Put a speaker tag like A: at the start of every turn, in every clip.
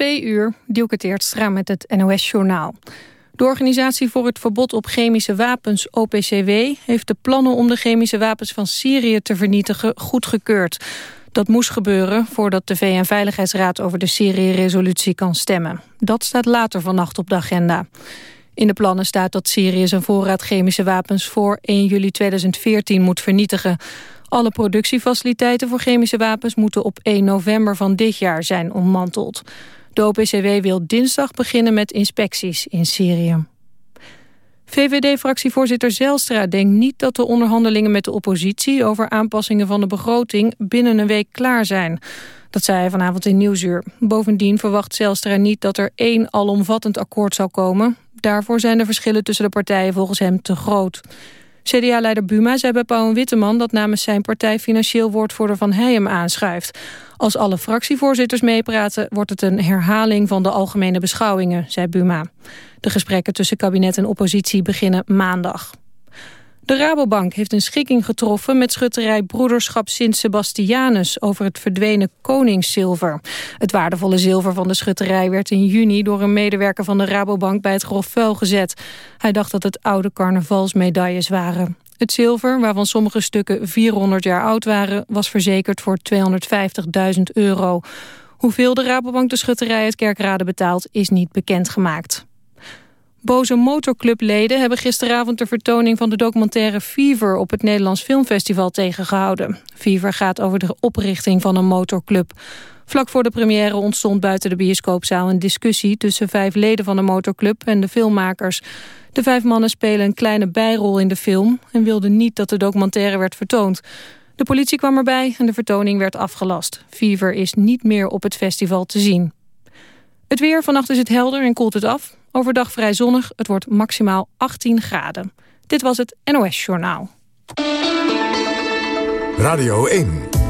A: Twee uur, Dielke Teertstra met het NOS-journaal. De Organisatie voor het Verbod op Chemische Wapens, OPCW... heeft de plannen om de chemische wapens van Syrië te vernietigen goedgekeurd. Dat moest gebeuren voordat de VN-veiligheidsraad over de Syrië-resolutie kan stemmen. Dat staat later vannacht op de agenda. In de plannen staat dat Syrië zijn voorraad chemische wapens voor 1 juli 2014 moet vernietigen. Alle productiefaciliteiten voor chemische wapens moeten op 1 november van dit jaar zijn ontmanteld. De OPCW wil dinsdag beginnen met inspecties in Syrië. VVD-fractievoorzitter Zelstra denkt niet dat de onderhandelingen met de oppositie over aanpassingen van de begroting binnen een week klaar zijn. Dat zei hij vanavond in Nieuwsuur. Bovendien verwacht Zelstra niet dat er één alomvattend akkoord zal komen. Daarvoor zijn de verschillen tussen de partijen volgens hem te groot. CDA-leider Buma zei bij Pauw Witteman dat namens zijn partij financieel woordvoerder Van Heijem aanschuift. Als alle fractievoorzitters meepraten wordt het een herhaling van de algemene beschouwingen, zei Buma. De gesprekken tussen kabinet en oppositie beginnen maandag. De Rabobank heeft een schikking getroffen met schutterij Broederschap Sint Sebastianus over het verdwenen koningszilver. Het waardevolle zilver van de schutterij werd in juni door een medewerker van de Rabobank bij het grof vuil gezet. Hij dacht dat het oude carnavalsmedailles waren. Het zilver, waarvan sommige stukken 400 jaar oud waren, was verzekerd voor 250.000 euro. Hoeveel de Rabobank de schutterij uit Kerkrade betaalt, is niet bekendgemaakt. Boze motorclubleden hebben gisteravond de vertoning van de documentaire Fever op het Nederlands Filmfestival tegengehouden. Fever gaat over de oprichting van een motorclub. Vlak voor de première ontstond buiten de bioscoopzaal een discussie tussen vijf leden van de motorclub en de filmmakers. De vijf mannen spelen een kleine bijrol in de film en wilden niet dat de documentaire werd vertoond. De politie kwam erbij en de vertoning werd afgelast. Fever is niet meer op het festival te zien. Het weer, vannacht is het helder en koelt het af. Overdag vrij zonnig, het wordt maximaal 18 graden. Dit was het NOS Journaal.
B: Radio 1.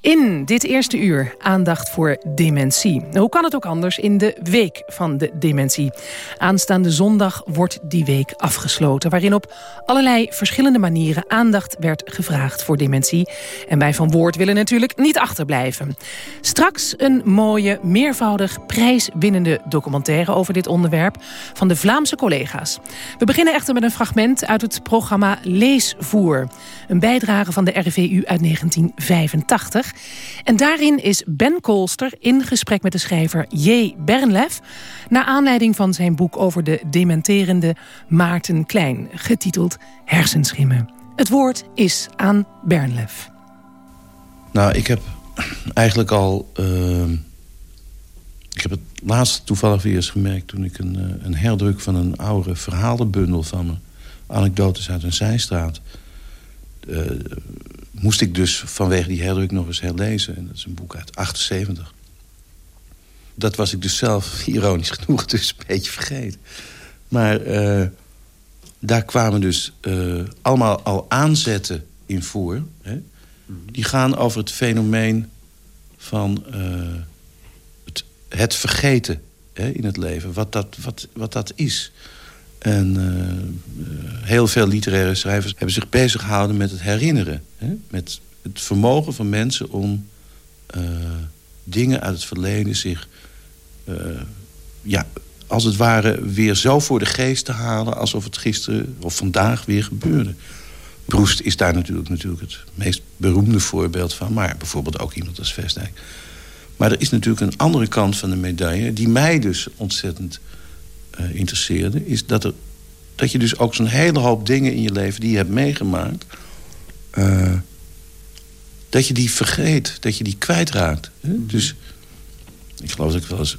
C: In dit eerste uur aandacht voor dementie. Hoe kan het ook anders in de Week van de Dementie? Aanstaande zondag wordt die week afgesloten... waarin op allerlei verschillende manieren aandacht werd gevraagd voor dementie. En wij Van Woord willen natuurlijk niet achterblijven. Straks een mooie, meervoudig prijswinnende documentaire over dit onderwerp... van de Vlaamse collega's. We beginnen echter met een fragment uit het programma Leesvoer. Een bijdrage van de RVU uit 1985... En daarin is Ben Kolster in gesprek met de schrijver J. Bernlef... naar aanleiding van zijn boek over de dementerende Maarten Klein... getiteld Hersenschimmen. Het woord is aan Bernlef.
D: Nou, ik heb eigenlijk al... Uh, ik heb het laatst toevallig weer eens gemerkt... toen ik een, uh, een herdruk van een oude verhalenbundel van me... anekdotes uit een zijstraat... Uh, moest ik dus vanwege die herdruk nog eens herlezen. En dat is een boek uit 78. Dat was ik dus zelf, ironisch genoeg, dus een beetje vergeten. Maar uh, daar kwamen dus uh, allemaal al aanzetten in voor. Hè? Die gaan over het fenomeen van uh, het, het, vergeten hè, in het leven. Wat dat, wat, wat dat is. En uh, heel veel literaire schrijvers hebben zich bezig gehouden met het herinneren. Hè? Met het vermogen van mensen om uh, dingen uit het verleden zich... Uh, ja, als het ware weer zo voor de geest te halen... alsof het gisteren of vandaag weer gebeurde. Proest is daar natuurlijk, natuurlijk het meest beroemde voorbeeld van. Maar bijvoorbeeld ook iemand als Vestdijk. Maar er is natuurlijk een andere kant van de medaille... die mij dus ontzettend uh, interesseerde... is dat, er, dat je dus ook zo'n hele hoop dingen in je leven... die je hebt meegemaakt... Uh, dat je die vergeet, dat je die kwijtraakt. Hè? Mm -hmm. Dus ik geloof dat ik wel eens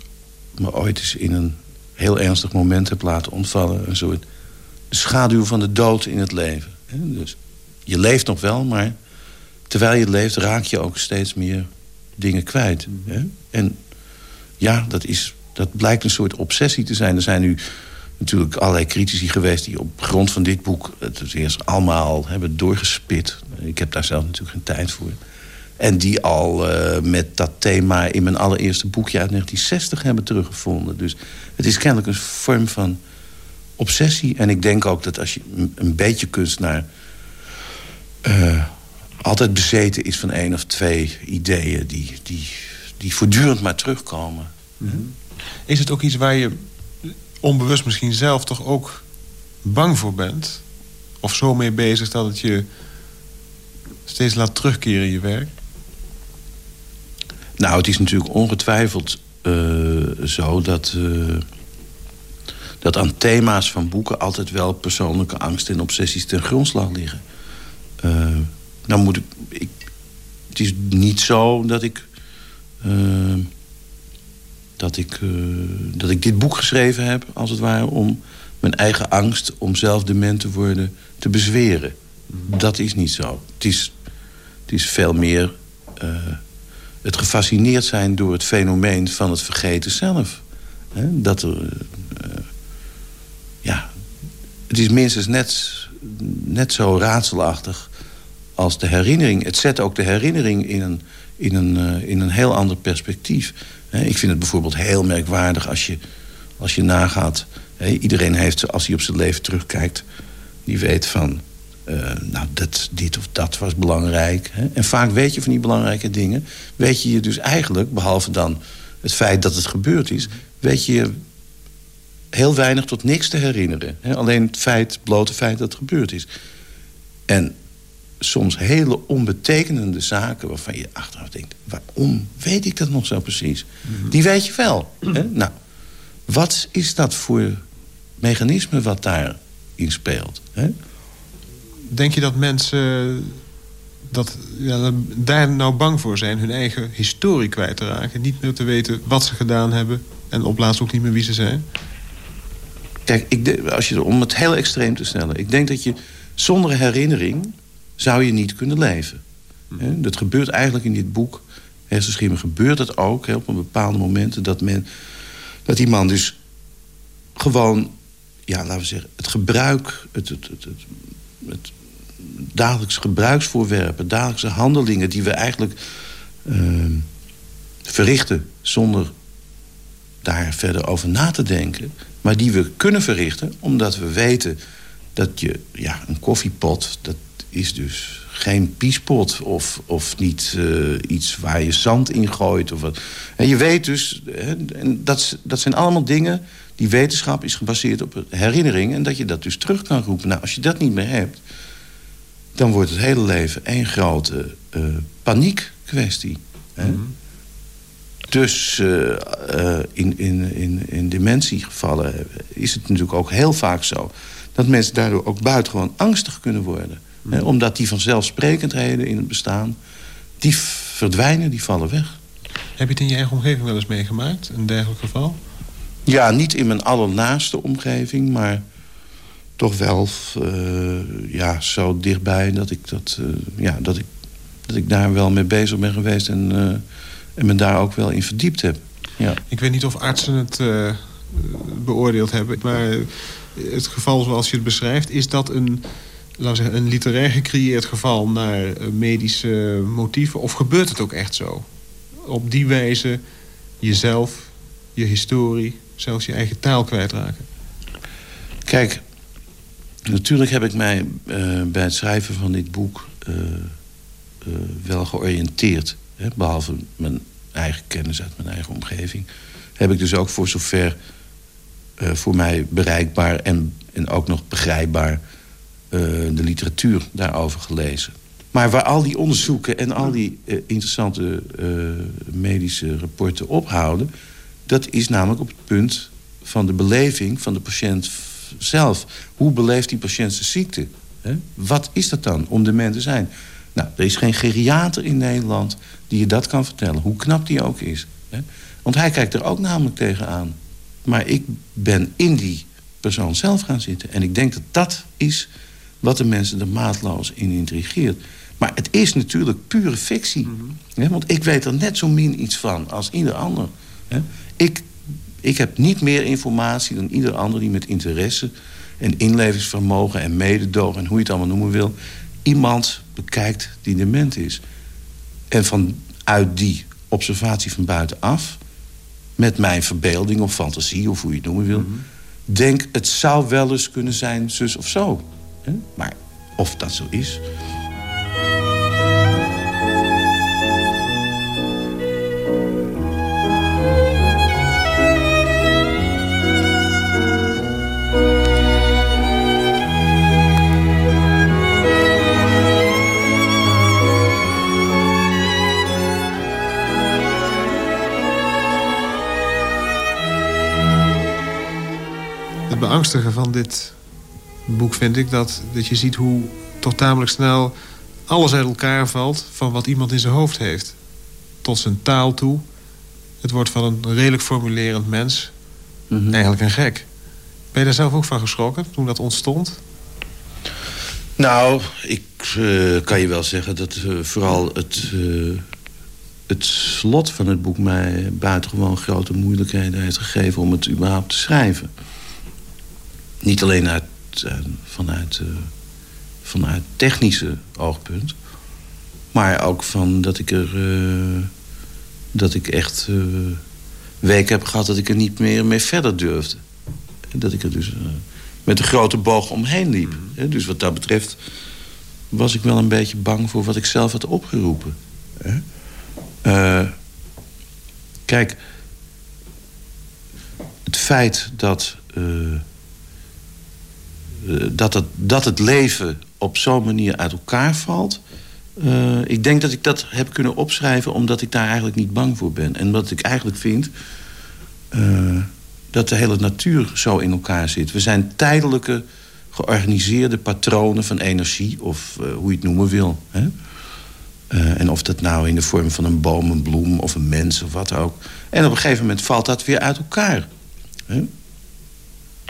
D: me ooit eens in een heel ernstig moment heb laten ontvallen. Een soort schaduw van de dood in het leven. Hè? Dus je leeft nog wel, maar terwijl je leeft raak je ook steeds meer dingen kwijt. -hmm. hè? En ja, dat, is, dat blijkt een soort obsessie te zijn. Er zijn nu natuurlijk allerlei critici geweest... die op grond van dit boek het eerst allemaal hebben doorgespit. Ik heb daar zelf natuurlijk geen tijd voor. En die al uh, met dat thema in mijn allereerste boekje uit 1960 hebben teruggevonden. Dus het is kennelijk een vorm van obsessie. En ik denk ook dat als je een beetje kunstenaar... Uh, altijd bezeten is van één of twee ideeën... die, die, die voortdurend maar terugkomen.
E: -hmm. Is het ook iets waar je onbewust misschien zelf toch ook bang voor bent? Of zo mee bezig dat het je steeds laat terugkeren in je werk?
D: Nou, het is natuurlijk ongetwijfeld uh, zo dat... Uh, dat aan thema's van boeken altijd wel persoonlijke angsten en obsessies ten grondslag liggen. Uh, nou moet ik, ik, Het is niet zo dat ik... dat ik, dat ik dit boek geschreven heb, als het ware... om mijn eigen angst om zelf dement te worden te bezweren. Dat is niet zo. Het is, het is veel meer het gefascineerd zijn door het fenomeen van het vergeten zelf. dat er... Uh, ja, het is minstens net, net zo raadselachtig als de herinnering. Het zet ook de herinnering in een, in een, uh, in een heel ander perspectief. ik vind het bijvoorbeeld heel merkwaardig als je, als je nagaat... iedereen heeft, als hij op zijn leven terugkijkt... die weet van, uh, nou, dat, dit of dat was belangrijk. En vaak weet je van die belangrijke dingen... weet je je dus eigenlijk, behalve dan het feit dat het gebeurd is... weet je heel weinig tot niks te herinneren. Alleen het feit, blote feit dat het gebeurd is. En soms hele onbetekenende zaken waarvan je achteraf denkt... waarom weet ik dat nog zo precies? Mhm. Die weet je wel. Hè? Nou, wat is dat voor mechanisme wat daarin speelt? Hè?
E: Denk je dat mensen dat, ja, daar nou bang voor zijn... hun eigen historie kwijt te raken? Niet meer te weten wat ze gedaan hebben... en op laatst ook niet meer wie ze zijn?
D: Kijk, ik als je, om het heel extreem te stellen... ik denk dat je zonder herinnering zou je niet kunnen leven. Hm. Dat gebeurt eigenlijk in dit boek. Hersenschimmen gebeurt het ook op een bepaalde momenten... dat, men, dat die man dus gewoon, ja, laten we zeggen... het gebruik, het, het, het, het dagelijkse gebruiksvoorwerpen, dagelijkse handelingen die we eigenlijk uh, verrichten zonder daar verder over na te denken. Maar die we kunnen verrichten omdat we weten dat je, ja, een koffiepot, dat is dus geen piespot of, of niet uh, iets waar je zand in gooit. Of wat. En je weet dus, hè, en dat, dat zijn allemaal dingen, die wetenschap is gebaseerd op herinnering... en dat je dat dus terug kan roepen. Nou, als je dat niet meer hebt, dan wordt het hele leven één grote uh, paniekkwestie. Mm -hmm. Dus uh, in, in, in, in dementiegevallen is het natuurlijk ook heel vaak zo... dat mensen daardoor ook buitengewoon angstig kunnen worden. Mm omdat die vanzelfsprekendheden in het bestaan... die verdwijnen, die vallen weg.
E: Heb je het in je eigen omgeving wel eens meegemaakt, een dergelijk geval?
D: Ja, niet in mijn allernaaste omgeving, maar toch wel uh, ja, zo dichtbij dat ik, dat, uh, ja, dat, ik, dat ik daar wel mee bezig ben geweest... en, uh, en me daar ook wel in verdiept heb. Ja.
E: Ik weet niet of artsen het beoordeeld hebben... maar het geval zoals je het beschrijft... is dat een, laten zeggen, een literair gecreëerd geval naar medische motieven... of gebeurt het ook echt zo? Op die wijze jezelf, je historie, zelfs je eigen taal kwijtraken?
D: Kijk, Natuurlijk heb ik mij uh, bij het schrijven van dit boek uh, wel georiënteerd. Hè? Behalve mijn eigen kennis uit mijn eigen omgeving. Heb ik dus ook voor zover voor mij bereikbaar en, en ook nog begrijpbaar de literatuur daarover gelezen. Maar waar al die onderzoeken en al die interessante medische rapporten ophouden... dat is namelijk op het punt van de beleving van de patiënt zelf. Hoe beleeft die patiënt zijn ziekte? Wat is dat dan om dement te zijn? Nou, er is geen geriater in Nederland die je dat kan vertellen. Hoe knap die ook is. Want hij kijkt er ook namelijk tegenaan. Maar ik ben in die persoon zelf gaan zitten. En ik denk dat dat is wat de mensen er maatloos in intrigeert. Maar het is natuurlijk pure fictie. Mhm. Want ik weet er net zo min iets van als ieder ander Hè? Ik, ik heb niet meer informatie dan ieder ander die met interesse... en inlevingsvermogen en mededogen en hoe je het allemaal noemen wil... iemand bekijkt die dement is. En vanuit die observatie van buitenaf... met mijn verbeelding of fantasie of hoe je het noemen wil... denk het zou wel eens kunnen zijn zus of zo. Maar of dat zo is...
E: Beangstige van dit boek vind ik dat, dat je ziet hoe toch tamelijk snel alles uit elkaar valt van wat iemand in zijn hoofd heeft. Tot zijn taal toe. Het wordt van een redelijk formulerend mens eigenlijk een gek. Ben je daar zelf ook van geschrokken toen dat ontstond?
D: Nou, ik eh, kan je wel zeggen dat eh, vooral het, eh, het slot van het boek... mij buitengewoon grote moeilijkheden heeft gegeven om het überhaupt te schrijven. Niet alleen uit, vanuit, eh, vanuit technische oogpunt... maar ook van dat ik er... eh, dat ik echt eh, weken heb gehad dat ik er niet meer mee verder durfde. Dat ik er dus... met een grote boog omheen liep. Hè, Dus wat dat betreft was ik wel een beetje bang voor wat ik zelf had opgeroepen. Kijk, het feit dat, dat, het, dat het leven op zo'n manier uit elkaar valt... eh, ik denk dat ik dat heb kunnen opschrijven omdat ik daar eigenlijk niet bang voor ben. En wat ik eigenlijk vind... eh, dat de hele natuur zo in elkaar zit. We zijn tijdelijke, georganiseerde patronen van energie... of eh, hoe je het noemen wil. Hè? Eh, en of dat nou in de vorm van een boom, een bloem of een mens of wat ook. En op een gegeven moment valt dat weer uit elkaar. Hè?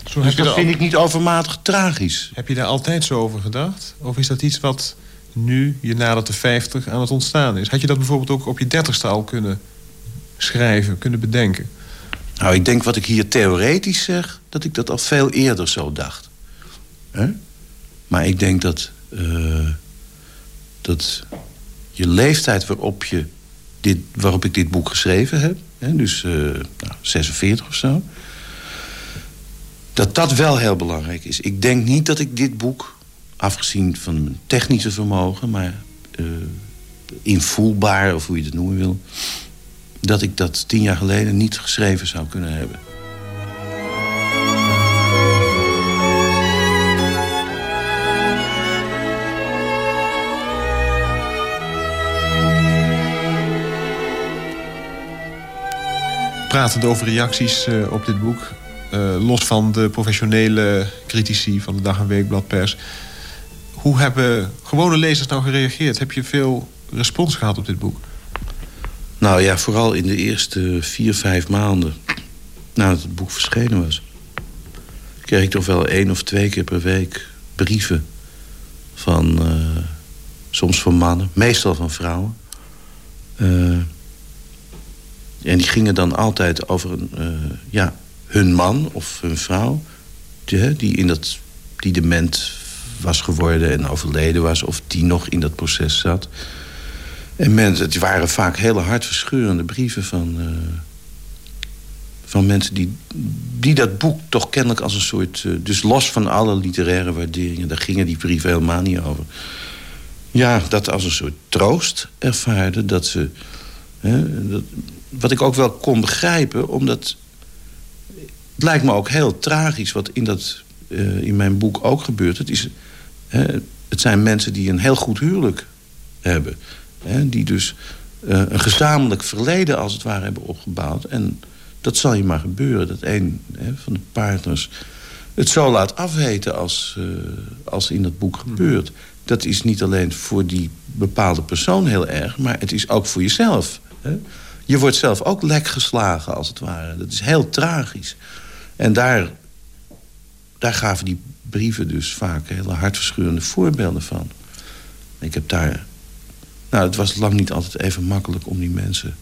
E: Zo
D: Dus dat vind ik niet overmatig tragisch.
E: heb je daar altijd zo over gedacht? Of is dat iets wat nu, je nadat de 50, aan het ontstaan is? Had je dat bijvoorbeeld ook op je dertigste al kunnen schrijven, kunnen bedenken?
D: Nou, ik denk wat ik hier theoretisch zeg... dat ik dat al veel eerder zo dacht. Maar ik denk dat... eh, dat je leeftijd waarop, je dit, waarop ik dit boek geschreven heb... Hè, dus eh, nou, 46 of zo... dat dat wel heel belangrijk is. Ik denk niet dat ik dit boek, afgezien van mijn technische vermogen... maar eh, invoelbaar, of hoe je het noemen wil... dat ik dat tien jaar geleden niet geschreven zou kunnen hebben.
E: Pratend over reacties eh, op dit boek... eh, los van de professionele critici van de Dag- en Weekbladpers... hoe hebben gewone lezers nou gereageerd? Heb je veel respons gehad op dit boek?
D: Nou ja, vooral in de eerste vier, vijf maanden nadat het boek verschenen was... kreeg ik toch wel één of twee keer per week brieven van... eh, soms van mannen, meestal van vrouwen. Eh, en die gingen dan altijd over een, ja, hun man of hun vrouw... Die, die, in dat, die dement was geworden en overleden was... of die nog in dat proces zat... En mensen, het waren vaak hele hartverscheurende brieven van, eh, van mensen die, die dat boek toch kennelijk als een soort... eh, dus los van alle literaire waarderingen, daar gingen die brieven helemaal niet over. Ja, dat als een soort troost ervaarden dat ze... Hè, dat, wat ik ook wel kon begrijpen, omdat... Het lijkt me ook heel tragisch wat in, dat, eh, in mijn boek ook gebeurt. Het, is, het zijn mensen die een heel goed huwelijk hebben... Hè, die dus eh, een gezamenlijk verleden als het ware hebben opgebouwd. En dat zal je maar gebeuren, dat een hè, van de partners het zo laat afweten als, eh, als in dat boek gebeurt. Dat is niet alleen voor die bepaalde persoon heel erg... maar het is ook voor jezelf. Hè. Je wordt zelf ook lek geslagen, als het ware. Dat is heel tragisch. En daar, daar gaven die brieven dus vaak hele hartverscheurende voorbeelden van. Ik heb daar nou, het was lang niet altijd even makkelijk om die mensen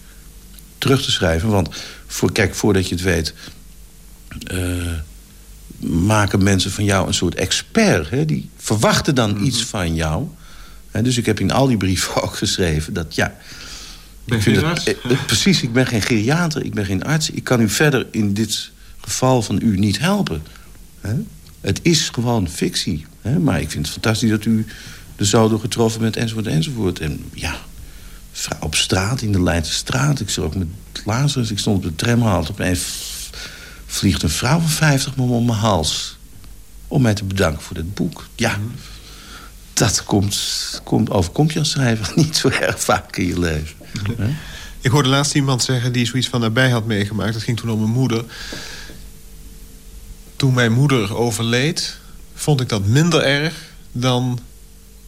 D: terug te schrijven. Want voor, kijk, voordat je het weet... maken mensen van jou een soort expert. Hè? Die verwachten dan mhm. iets van jou. En dus ik heb in al die brieven ook geschreven dat ja...
E: Ben je arts?
D: precies, ik ben geen geriater, ik ben geen arts. Ik kan u verder in dit geval van u niet helpen. Het is gewoon fictie. Maar ik vind het fantastisch dat u er zo door getroffen bent, enzovoort, enzovoort. En ja, op straat, in de Leidse straat. Ik zat ook met Lazarus, ik stond op de tramhalte. Opeens vliegt een vrouw van 50 me om mijn hals. Om mij te bedanken voor dit boek. Ja, dat komt, komt, overkomt je als schrijver niet zo erg vaak in je leven.
E: Ik hoorde laatst iemand zeggen die zoiets van nabij had meegemaakt. Dat ging toen om mijn moeder. Toen mijn moeder overleed, vond ik dat minder erg dan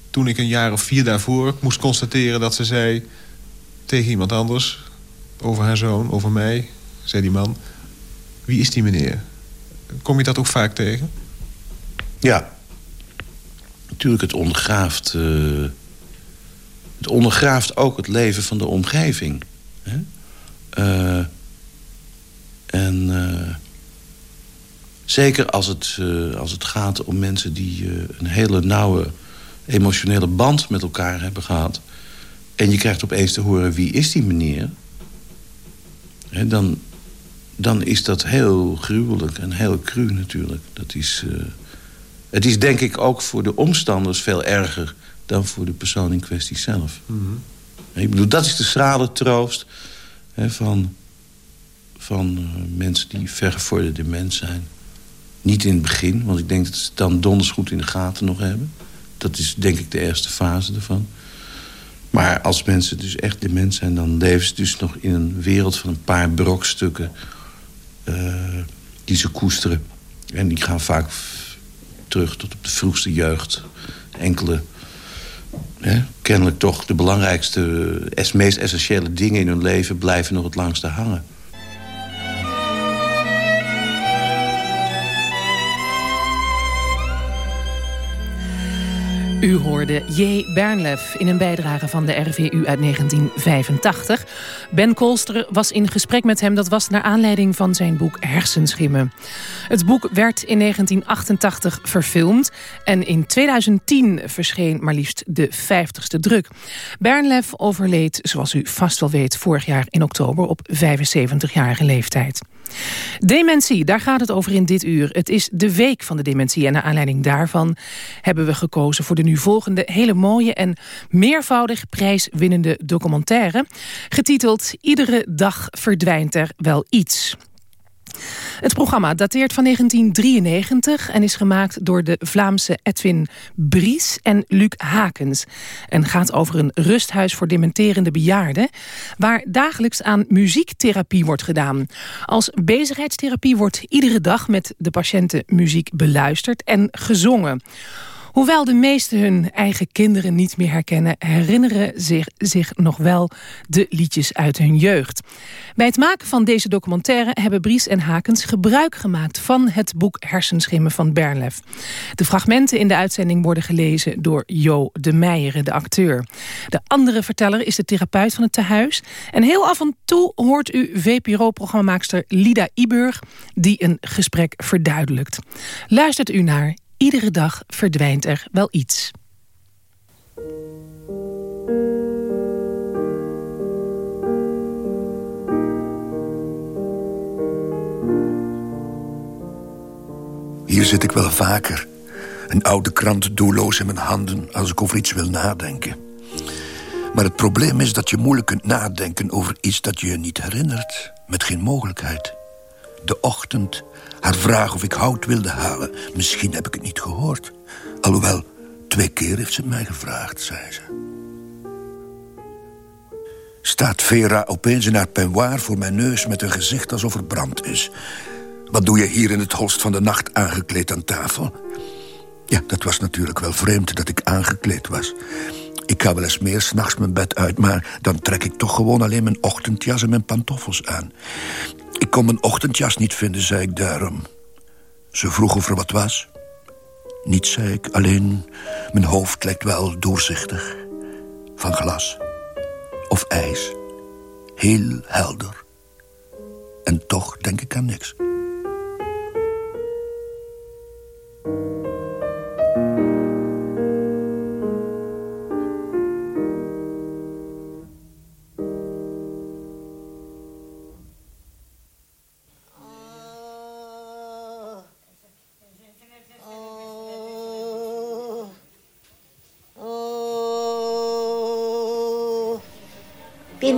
E: toen ik een jaar of vier daarvoor moest constateren dat ze zei tegen iemand anders over haar zoon, over mij, zei die man, wie is die meneer? Kom je dat ook vaak tegen?
D: Ja. Natuurlijk, het ondergraaft, uh, het ondergraaft ook het leven van de omgeving. Hè? Uh, en uh, zeker als het, als het gaat om mensen die een hele nauwe emotionele band met elkaar hebben gehad... en je krijgt opeens te horen wie is die meneer... Hè, dan, dan is dat heel gruwelijk en heel cru natuurlijk. Dat is, uh, het is denk ik ook voor de omstanders veel erger... dan voor de persoon in kwestie zelf. Mm -hmm. Ik bedoel, dat is de schrale troost hè, van, van mensen die vergevorderde mens zijn. Niet in het begin, want ik denk dat ze het dan donders goed in de gaten nog hebben. Dat is denk ik de eerste fase ervan. Maar als mensen dus echt dement zijn... dan leven ze dus nog in een wereld van een paar brokstukken... Uh, die ze koesteren. En die gaan vaak terug tot op de vroegste jeugd. Enkele, kennelijk toch de belangrijkste... meest essentiële dingen in hun leven blijven nog het langste hangen.
C: U hoorde J. Bernlef in een bijdrage van de RVU uit 1985. Ben Kolster was in gesprek met hem. Dat was naar aanleiding van zijn boek Hersenschimmen. Het boek werd in 1988 verfilmd. En in 2010 verscheen maar liefst de 50ste druk. Bernlef overleed, zoals u vast wel weet, vorig jaar in oktober op 75-jarige leeftijd. Dementie, daar gaat het over in dit uur. Het is de week van de dementie en naar aanleiding daarvan hebben we gekozen voor de nu volgende hele mooie en meervoudig prijswinnende documentaire, getiteld Iedere dag verdwijnt er wel iets. Het programma dateert van 1993 en is gemaakt door de Vlaamse Edwin Bries en Luc Hakens. En gaat over een rusthuis voor dementerende bejaarden... waar dagelijks aan muziektherapie wordt gedaan. Als bezigheidstherapie wordt iedere dag met de patiënten muziek beluisterd en gezongen. Hoewel de meesten hun eigen kinderen niet meer herkennen... herinneren zich, zich nog wel de liedjes uit hun jeugd. Bij het maken van deze documentaire hebben Bries en Hakens gebruik gemaakt... van het boek Hersenschimmen van Bernlef. De fragmenten in de uitzending worden gelezen door Jo de Meijeren, de acteur. De andere verteller is de therapeut van het tehuis. En heel af en toe hoort u VPRO-programmamaakster Lida Iburg... die een gesprek verduidelijkt. Luistert u naar Iedere dag verdwijnt er wel iets.
F: Hier zit ik wel vaker. Een oude krant doelloos in mijn handen als ik over iets wil nadenken. Maar het probleem is dat je moeilijk kunt nadenken over iets dat je je niet herinnert. Met geen mogelijkheid. De ochtend haar vraag of ik hout wilde halen. Misschien heb ik het niet gehoord. Alhoewel, twee keer heeft ze mij gevraagd, zei ze. Staat Vera opeens in haar peignoir voor mijn neus... met een gezicht alsof er brand is. Wat doe je hier in het holst van de nacht aangekleed aan tafel? Ja, dat was natuurlijk wel vreemd dat ik aangekleed was. Ik ga wel eens meer s'nachts mijn bed uit... maar dan trek ik toch gewoon alleen mijn ochtendjas en mijn pantoffels aan. Ik kon mijn ochtendjas niet vinden, zei ik daarom. Ze vroeg of er wat was. Niets, zei ik, alleen mijn hoofd lijkt wel doorzichtig. Van glas. Of ijs. Heel helder. En toch denk ik aan niks.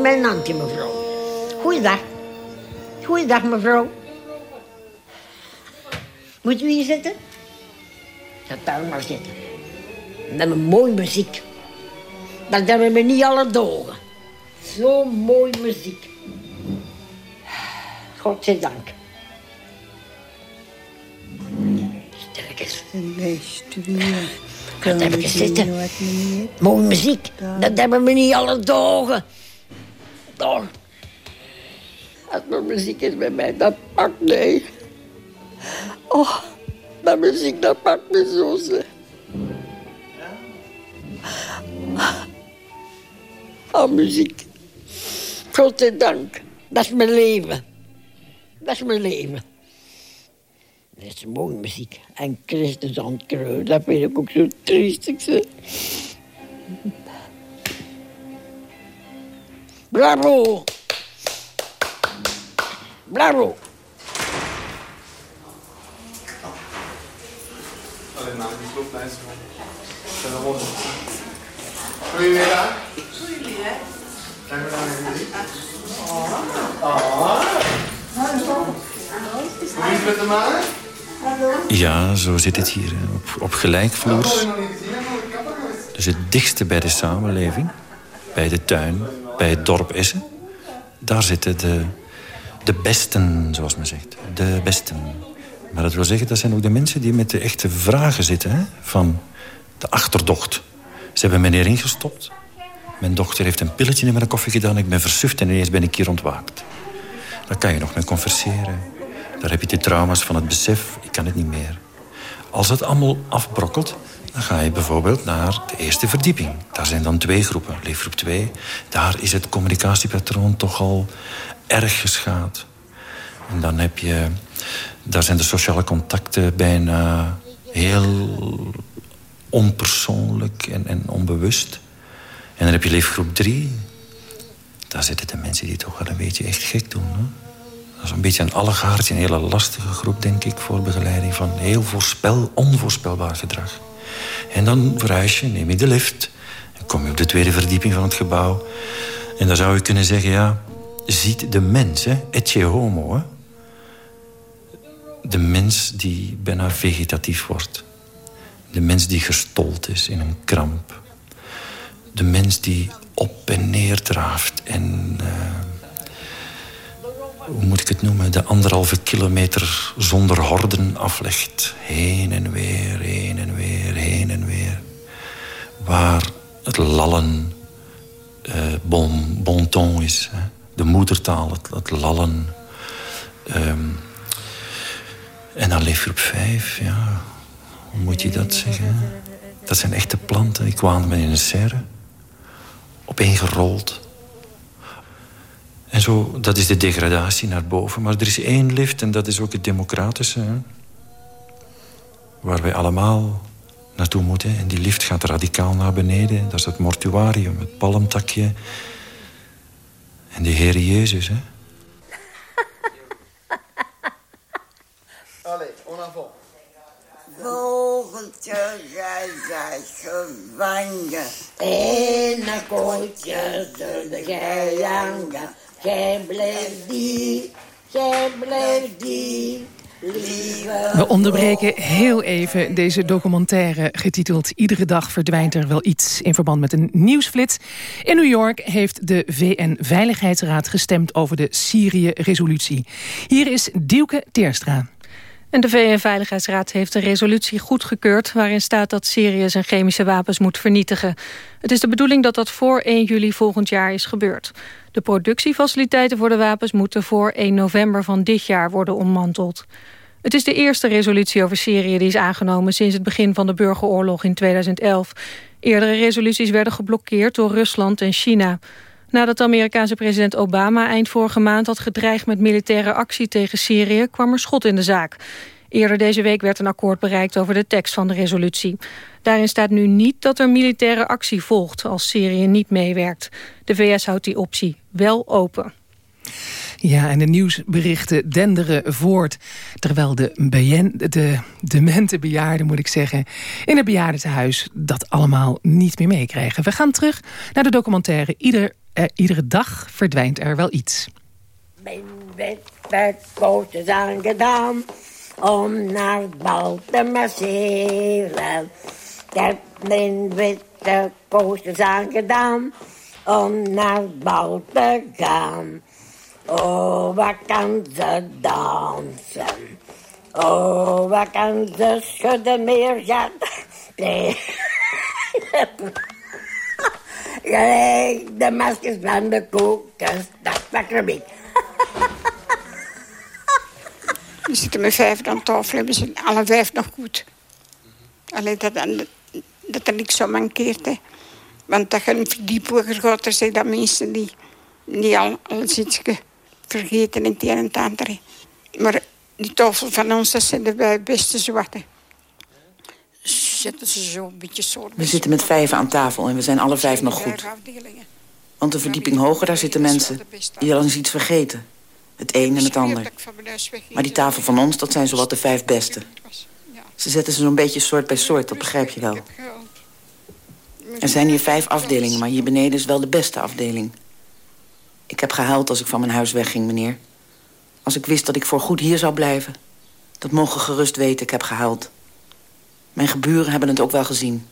G: In mijn handje, mevrouw. Goeiedag. Goeiedag, mevrouw. Moet u hier zitten? Ga daar maar zitten. Met een mooie muziek. Dat hebben we niet alle dagen. Zo mooi muziek. Godzijdank. Sterk eens. Ga even zitten. Mooie muziek. Dat hebben we niet alle dagen toch. Als er muziek is bij mij, dat pakt nee. Oh, dat muziek, dat pakt me zo slecht. Oh, muziek. dank. Dat is mijn leven. Dat is mijn leven. Dat is mooie muziek. En Christus kruis, dat vind ik ook zo triestig. Bravo! Bravo!
H: Alleen maar die kloplijst van de ronde. Goedemiddag. Goedemiddag. Zijn we daar even Oh. Oh. Hoe is met de maan?
I: Ja, zo zit het hier, op, op gelijkvloers. Dus het dichtste bij de samenleving, bij de tuin, bij het dorp Essen. Daar zitten de, de besten, zoals men zegt. De besten. Maar dat wil zeggen, dat zijn ook de mensen die met de echte vragen zitten... Hè, van de achterdocht. Ze hebben meneer ingestopt. Mijn dochter heeft een pilletje in mijn koffie gedaan. Ik ben versuft en ineens ben ik hier ontwaakt. Daar kan je nog mee converseren. Daar heb je de trauma's van het besef, ik kan het niet meer. Als het allemaal afbrokkelt, dan ga je bijvoorbeeld naar de eerste verdieping. Daar zijn dan twee groepen. Leefgroep 2, daar is het communicatiepatroon toch al erg geschaad. En dan heb je... Daar zijn de sociale contacten bijna heel onpersoonlijk en, en onbewust. En dan heb je leefgroep 3. Daar zitten de mensen die toch wel een beetje echt gek doen. Hè? Dat is een beetje een allegaartje, een hele lastige groep, denk ik... voor begeleiding van heel voorspel, onvoorspelbaar gedrag. En dan verhuis je, neem je de lift. Dan kom je op de tweede verdieping van het gebouw. En dan zou je kunnen zeggen, ja... Ziet de mens, hè, etje homo, hè? De mens die bijna vegetatief wordt. De mens die gestold is in een kramp. De mens die op en neer draaft en... Uh, hoe moet ik het noemen, de anderhalve kilometer zonder horden aflegt. En heen en weer, heen en weer. Waar het lallen uh, bon, ton is. De moedertaal, het, het lallen. Um, en dan leefgroep 5, ja. Hoe moet je dat zeggen? Dat zijn echte planten. Ik waande me in een serre. Opeengerold. En zo, dat is de degradatie naar boven. Maar er is één lift en dat is ook het democratische. Waar wij allemaal naartoe moeten. En die lift gaat radicaal naar beneden. Dat is het mortuarium, het palmtakje. En de Heer Jezus, hè.
J: Allee, onavond.
G: Vogeltje, jij zijt gevangen. In een kootje zullen gij hangen. Gij blijft die, gij blijft die.
C: We onderbreken heel even deze documentaire getiteld Iedere dag verdwijnt er wel iets in verband met een nieuwsflits. In New York heeft de VN-veiligheidsraad gestemd over de Syrië-resolutie. Hier is Dielke Teerstra.
A: En de VN-veiligheidsraad heeft een resolutie goedgekeurd... waarin staat dat Syrië zijn chemische wapens moet vernietigen. Het is de bedoeling dat dat voor 1 juli volgend jaar is gebeurd. De productiefaciliteiten voor de wapens moeten voor 1 november van dit jaar worden ontmanteld. Het is de eerste resolutie over Syrië die is aangenomen... sinds het begin van de burgeroorlog in 2011. Eerdere resoluties werden geblokkeerd door Rusland en China... Nadat de Amerikaanse president Obama eind vorige maand had gedreigd met militaire actie tegen Syrië, kwam er schot in de zaak. Eerder deze week werd een akkoord bereikt over de tekst van de resolutie. Daarin staat nu niet dat er militaire actie volgt als Syrië niet meewerkt. De VS houdt die optie wel open.
C: Ja, en de nieuwsberichten denderen voort. Terwijl de, de demente bejaarden, moet ik zeggen... in het bejaardentehuis dat allemaal niet meer meekrijgen. We gaan terug naar de documentaire Ieder, eh, Iedere dag verdwijnt er wel iets.
G: Mijn is aangedaan om naar het bal te masseren. Ik heb mijn witte koos is aangedaan om naar het bal te gaan. Oh, wat kan ze dansen. Oh, wat kan ze schudden meer gaan. Nee. Gelijk de maskers van de koekjes. Dat ik.
J: We zitten met vijf aan tafel we zijn alle vijf nog goed. Alleen dat, dat er niks zo mankeert. Want dat je een verdiepwoger gaat, zijn dat mensen die, die al, al iets vergeten in het een en het andere. Maar die tafel van ons, dat zijn de beste zwarte. Zitten ze zo een beetje soort.
K: We zitten met vijf aan tafel en we zijn alle vijf nog goed. Want de verdieping hoger, daar zitten mensen die al eens iets vergeten. Het een en het ander. Maar die tafel van ons, dat zijn zowat de vijf beste. Ze zetten ze zo'n beetje soort bij soort, dat begrijp je wel. Er zijn hier vijf afdelingen, maar hier beneden is wel de beste afdeling. Ik heb gehuild als ik van mijn huis wegging, meneer. Als ik wist dat ik voor goed hier zou blijven. Dat mogen gerust weten, ik heb gehuild. Mijn geburen hebben het ook wel gezien.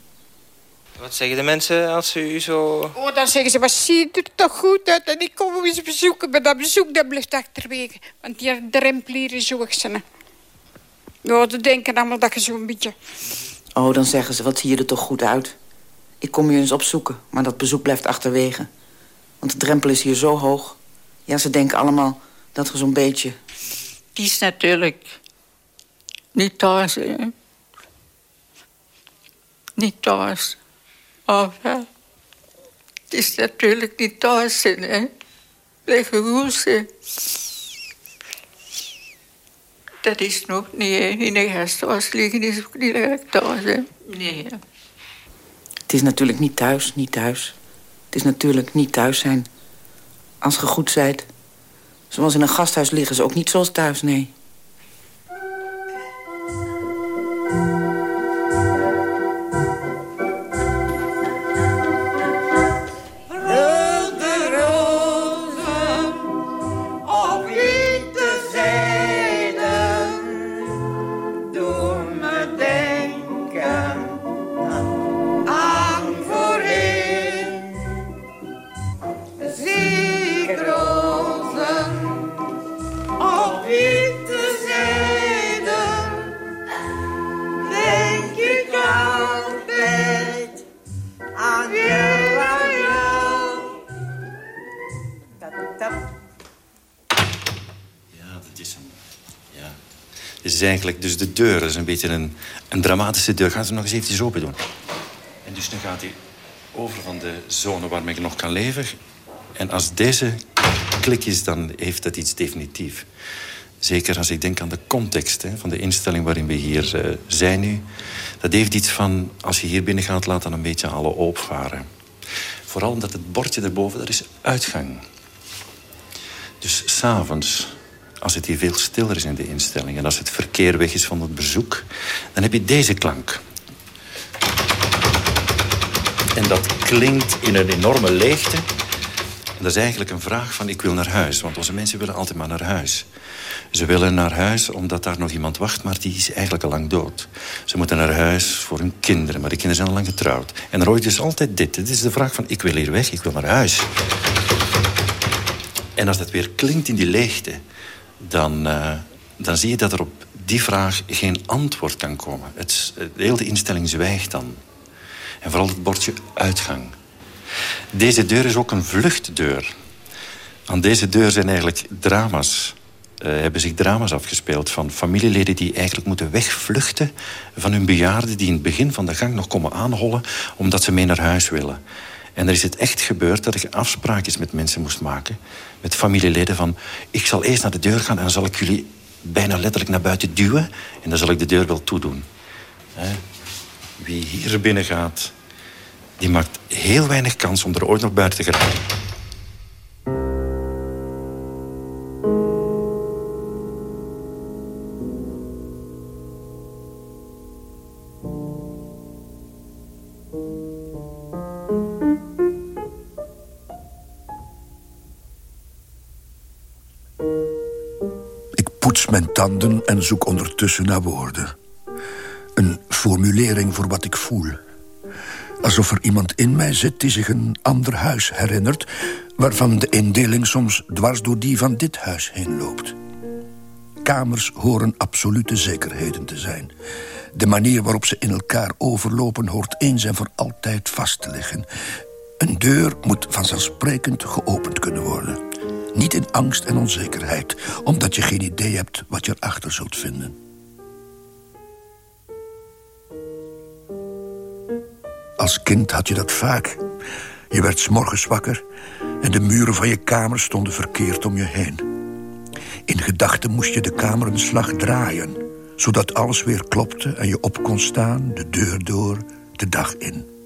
L: Wat zeggen de mensen als ze u zo...
J: Oh, dan zeggen ze, wat ziet er toch goed uit. En ik kom hem eens bezoeken, maar dat bezoek dat blijft achterwege. Want die drempelieren zoek ze. Nou, ze denken allemaal dat je zo'n beetje...
K: Oh, dan zeggen ze, wat zie je er toch goed uit. Ik kom je eens opzoeken, maar dat bezoek blijft achterwege. Want de drempel is hier zo hoog. Ja, ze denken allemaal dat er zo'n beetje...
J: Die is natuurlijk niet thuis, hè. Niet thuis. Hè. Het is natuurlijk niet thuis, hè. Liggen hoesten. Dat is nog niet, hè. In een gasthuis liggen is ook niet echt thuis, hè. Nee,
K: Het is natuurlijk niet thuis, niet thuis. Het is natuurlijk niet thuis zijn. Als ge goed zijt. Zoals in een gasthuis liggen ze ook niet zoals thuis, nee.
I: Is eigenlijk dus de deur. Dat is een beetje een, een dramatische deur. Gaan ze nog eens eventjes open doen. En dus nu gaat hij over van de zone waarmee ik nog kan leven. En als deze klik is, dan heeft dat iets definitief. Zeker als ik denk aan de context hè, van de instelling waarin we hier uh, zijn nu. Dat heeft iets van, als je hier binnen gaat, laat dan een beetje alle opvaren. Vooral omdat het bordje erboven, dat is uitgang. Dus s'avonds, als het hier veel stiller is in de instelling... en als het verkeer weg is van het bezoek... dan heb je deze klank. En dat klinkt in een enorme leegte. Dat is eigenlijk een vraag van ik wil naar huis. Want onze mensen willen altijd maar naar huis. Ze willen naar huis omdat daar nog iemand wacht, maar die is eigenlijk al lang dood. Ze moeten naar huis voor hun kinderen, maar die kinderen zijn al lang getrouwd. En er je dus altijd dit. Dit is de vraag van ik wil hier weg, ik wil naar huis. En als dat weer klinkt in die leegte dan, uh, dan zie je dat er op die vraag geen antwoord kan komen. Het, de hele instelling zwijgt dan. En vooral het bordje uitgang. Deze deur is ook een vluchtdeur. Aan deze deur zijn eigenlijk drama's uh, hebben zich drama's afgespeeld van familieleden die eigenlijk moeten wegvluchten van hun bejaarden die in het begin van de gang nog komen aanhollen omdat ze mee naar huis willen. En er is het echt gebeurd dat ik afspraakjes met mensen moest maken. Met familieleden van... ik zal eerst naar de deur gaan en dan zal ik jullie bijna letterlijk naar buiten duwen. En dan zal ik de deur wel toedoen. Wie hier binnen gaat, die maakt heel weinig kans om er ooit nog buiten te geraken.
F: En zoek ondertussen naar woorden. Een formulering voor wat ik voel. Alsof er iemand in mij zit die zich een ander huis herinnert... waarvan de indeling soms dwars door die van dit huis heen loopt. Kamers horen absolute zekerheden te zijn. De manier waarop ze in elkaar overlopen hoort eens en voor altijd vast te liggen. Een deur moet vanzelfsprekend geopend kunnen worden. Niet in angst en onzekerheid, omdat je geen idee hebt wat je erachter zult vinden. Als kind had je dat vaak. Je werd s'morgens wakker en de muren van je kamer stonden verkeerd om je heen. In gedachten moest je de kamer een slag draaien... zodat alles weer klopte en je op kon staan, de deur door, de dag in.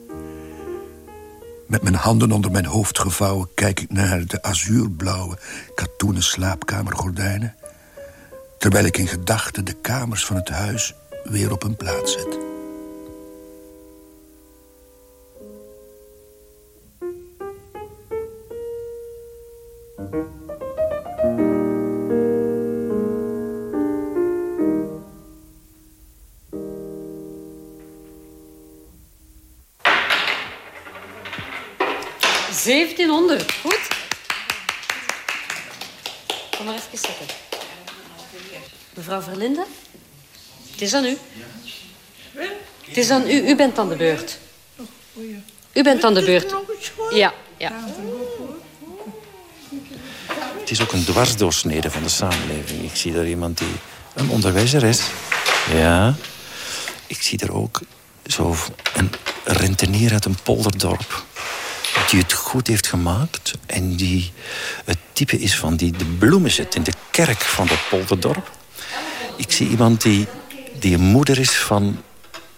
F: Met mijn handen onder mijn hoofd gevouwen kijk ik naar de azuurblauwe katoenen slaapkamergordijnen... terwijl ik in gedachten de kamers van het huis weer op hun plaats zet.
M: Mevrouw Verlinde? Het is aan u. Het is aan u. U bent aan de beurt. U bent aan de beurt. Ja, ja.
I: Het is ook een dwarsdoorsnede van de samenleving. Ik zie daar iemand die een onderwijzer is. Ja. Ik zie er ook zo een rentenier uit een polderdorp die het goed heeft gemaakt en die het type is van die de bloemen zet in de kerk van dat polderdorp. Ik zie iemand die, die een moeder is van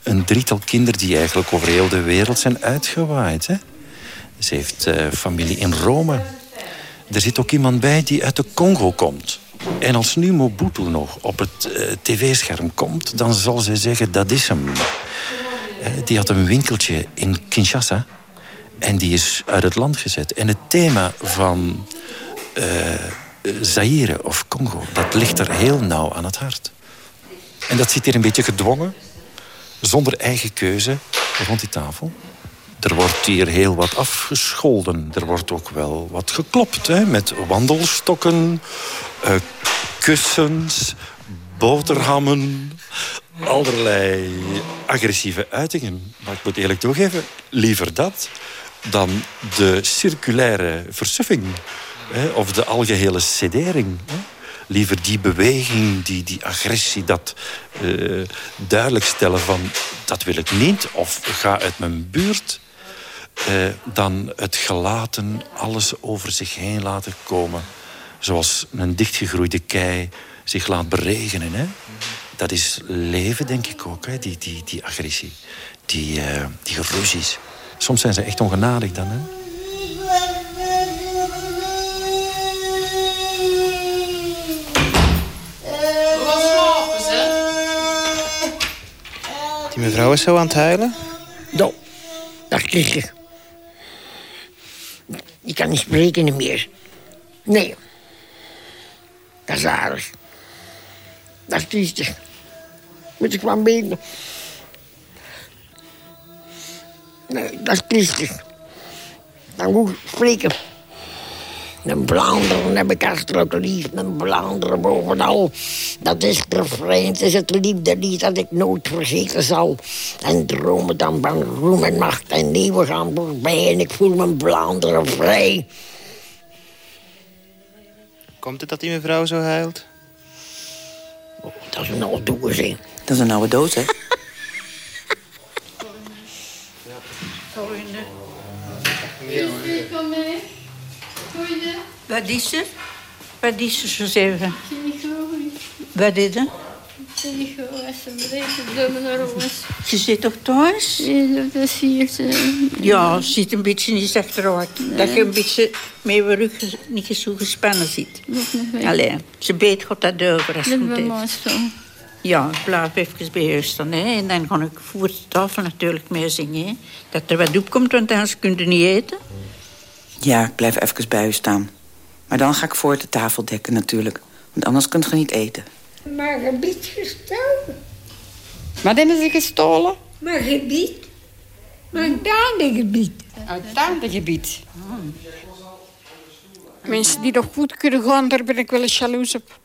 I: een drietal kinderen... die eigenlijk over heel de wereld zijn uitgewaaid. Hè? Ze heeft uh, familie in Rome. Er zit ook iemand bij die uit de Congo komt. En als nu Mobutu nog op het uh, tv-scherm komt... dan zal ze zeggen, dat is hem. Uh, die had een winkeltje in Kinshasa... en die is uit het land gezet. En het thema van Zaire of Congo, dat ligt er heel nauw aan het hart. En dat zit hier een beetje gedwongen, zonder eigen keuze, rond die tafel. Er wordt hier heel wat afgescholden. Er wordt ook wel wat geklopt, hè, met wandelstokken, uh, kussens, boterhammen, allerlei agressieve uitingen. Maar ik moet eerlijk toegeven, liever dat dan de circulaire versuffing of de algehele sedering. Liever die beweging, die, die agressie, dat uh, duidelijk stellen van... dat wil ik niet, of ga uit mijn buurt... Uh, dan het gelaten alles over zich heen laten komen. Zoals een dichtgegroeide kei zich laat beregenen. Hè? Dat is leven, denk ik ook, hè? Die, die, die agressie, die, uh, die. Soms zijn ze echt ongenadig dan. Hè?
L: Die mevrouw is zo aan het huilen?
G: Nou, dat kreeg je. Die kan niet spreken meer. Nee. Dat is aardig. Dat is triestig. Moet ik maar weten. Nee, dat is triestig. Dan moet ik spreken. Een Vlaanderen heb ik hartelijk lief, een Vlaanderen bovenal. Dat is de vreemd, is het liefde lied dat ik nooit vergeten zal. En dromen dan van roem en macht en nieuwe gaan voorbij... en ik voel mijn Vlaanderen vrij.
L: Komt het dat die mevrouw zo huilt?
G: Oh, dat is een oude doos, hè.
K: Dat is een oude doos, hè?
J: Kom mee. Goeie.
G: Wat is er? Wat is er, zo zeggen?
J: Goeie.
G: Wat is er? Je zit toch thuis?
J: Ja, dat is hier. te-
G: Ja, ze zit een beetje niet achteruit. Dat je een beetje met je rug niet zo gespannen zit. Allee, ze beet God dat over als het goed. Ja, ik blijf even bij je staan. Hè. En dan ga ik voor de tafel natuurlijk mee zingen. Hè. Dat er wat opkomt, want anders kun je niet eten.
K: Ja, ik blijf even bij u staan. Maar dan ga ik voor de tafel dekken natuurlijk. Want anders kunt je niet eten.
J: Maar gebied gestolen. Wat hebben ze gestolen? Maar gebied. Maar gebied. Uit gebied. Mensen die nog goed kunnen gaan, daar ben ik wel eens jaloers op.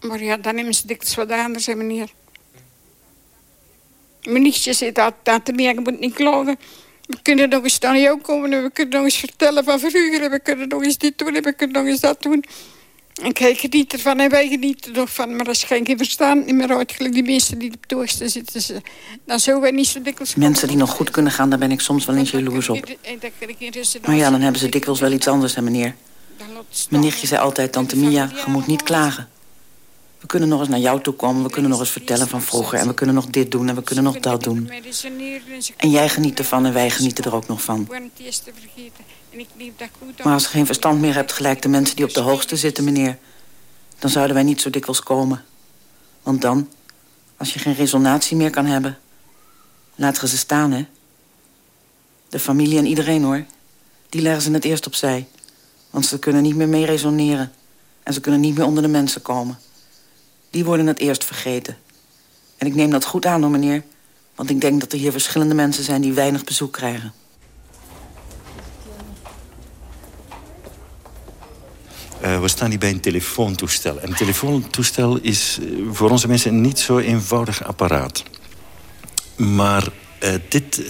J: Maar ja, dan nemen ze dikwijls wat anders, hè, meneer. Mijn nichtje zit altijd te meer, je moet niet klagen. We kunnen nog eens naar jou komen en we kunnen nog eens vertellen van vroeger. En we kunnen nog eens dit doen en we kunnen nog eens dat doen. En kijk, geniet ervan en wij genieten er nog van. Maar als je geen verstaan niet meer uit, die mensen die op hoogste zitten, ze, dan zouden wij niet zo dikwijls...
K: Mensen die nog goed kunnen gaan, daar ben ik soms wel eens jaloers op. Maar ja, dan hebben ze dikwijls wel iets anders, hè, meneer. Mijn nichtje zei altijd, tante Mia, je moet niet klagen. We kunnen nog eens naar jou toe komen, we kunnen nog eens vertellen van vroeger... en we kunnen nog dit doen en we kunnen nog dat doen. En jij geniet ervan en wij genieten er ook nog van. Maar als je geen verstand meer hebt, gelijk de mensen die op de hoogste zitten, meneer... dan zouden wij niet zo dikwijls komen. Want dan, als je geen resonatie meer kan hebben... laat je ze staan, hè. De familie en iedereen, hoor. Die leggen ze het eerst opzij. Want ze kunnen niet meer mee resoneren. En ze kunnen niet meer onder de mensen komen. Die worden het eerst vergeten. En ik neem dat goed aan, hoor, meneer. Want ik denk dat er hier verschillende mensen zijn die weinig bezoek krijgen.
I: Eh, we staan hier bij een telefoontoestel. En een telefoontoestel is eh, voor onze mensen een niet zo eenvoudig apparaat. Maar eh, dit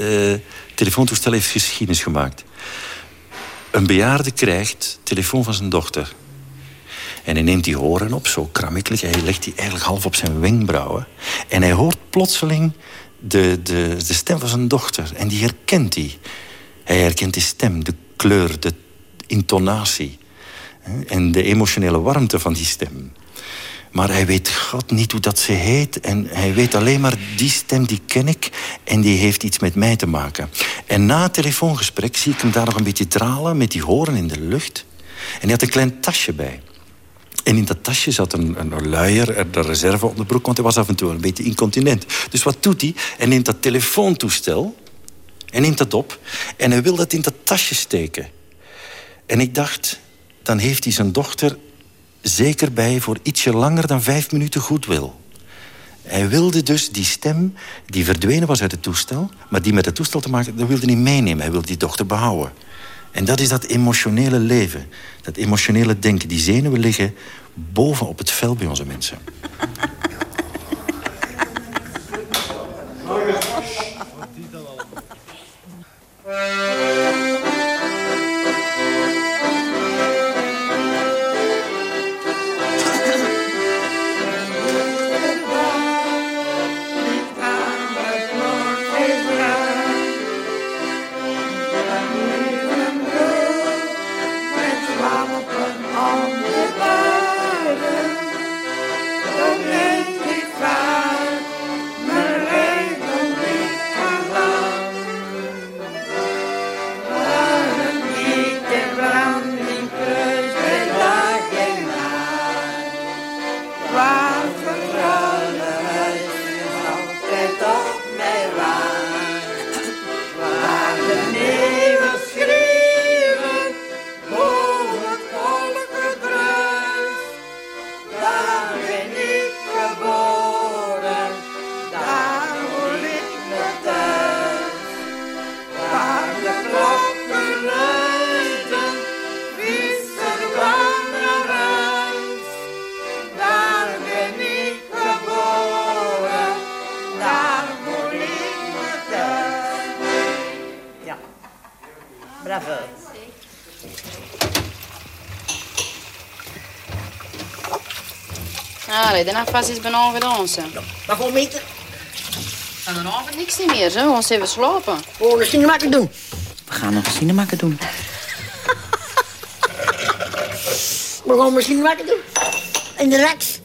I: telefoontoestel heeft geschiedenis gemaakt. Een bejaarde krijgt telefoon van zijn dochter. En hij neemt die horen op, zo kramikkelijk. Hij legt die eigenlijk half op zijn wenkbrauwen. En hij hoort plotseling de, de, de stem van zijn dochter. En die herkent hij. Hij herkent die stem, de kleur, de intonatie. En de emotionele warmte van die stem. Maar hij weet god niet hoe dat ze heet. En hij weet alleen maar, die stem die ken ik. En die heeft iets met mij te maken. En na het telefoongesprek zie ik hem daar nog een beetje dralen... met die horen in de lucht. En hij had een klein tasje bij. En in dat tasje zat een, een, luier, en de reserveonderbroek... want hij was af en toe een beetje incontinent. Dus wat doet hij? Hij neemt dat telefoontoestel... en neemt dat op... en hij wil dat in dat tasje steken. En ik dacht, dan heeft hij zijn dochter zeker bij... voor ietsje langer dan vijf minuten goed wil. Hij wilde dus die stem die verdwenen was uit het toestel... maar die met het toestel te maken, dat wilde hij meenemen. Hij wilde die dochter behouden. En dat is dat emotionele leven. Dat emotionele denken. Die zenuwen liggen boven op het vel bij onze mensen.
N: En De afwas is bijna gedaan. Ze. Ja.
G: Maar gewoon
N: meter? Van niks niet meer. Ze. We gaan even slapen.
G: Oh, een cinemaker doen.
K: We gaan nog een cinemaker doen.
G: We gaan misschien wakker doen. In de reks.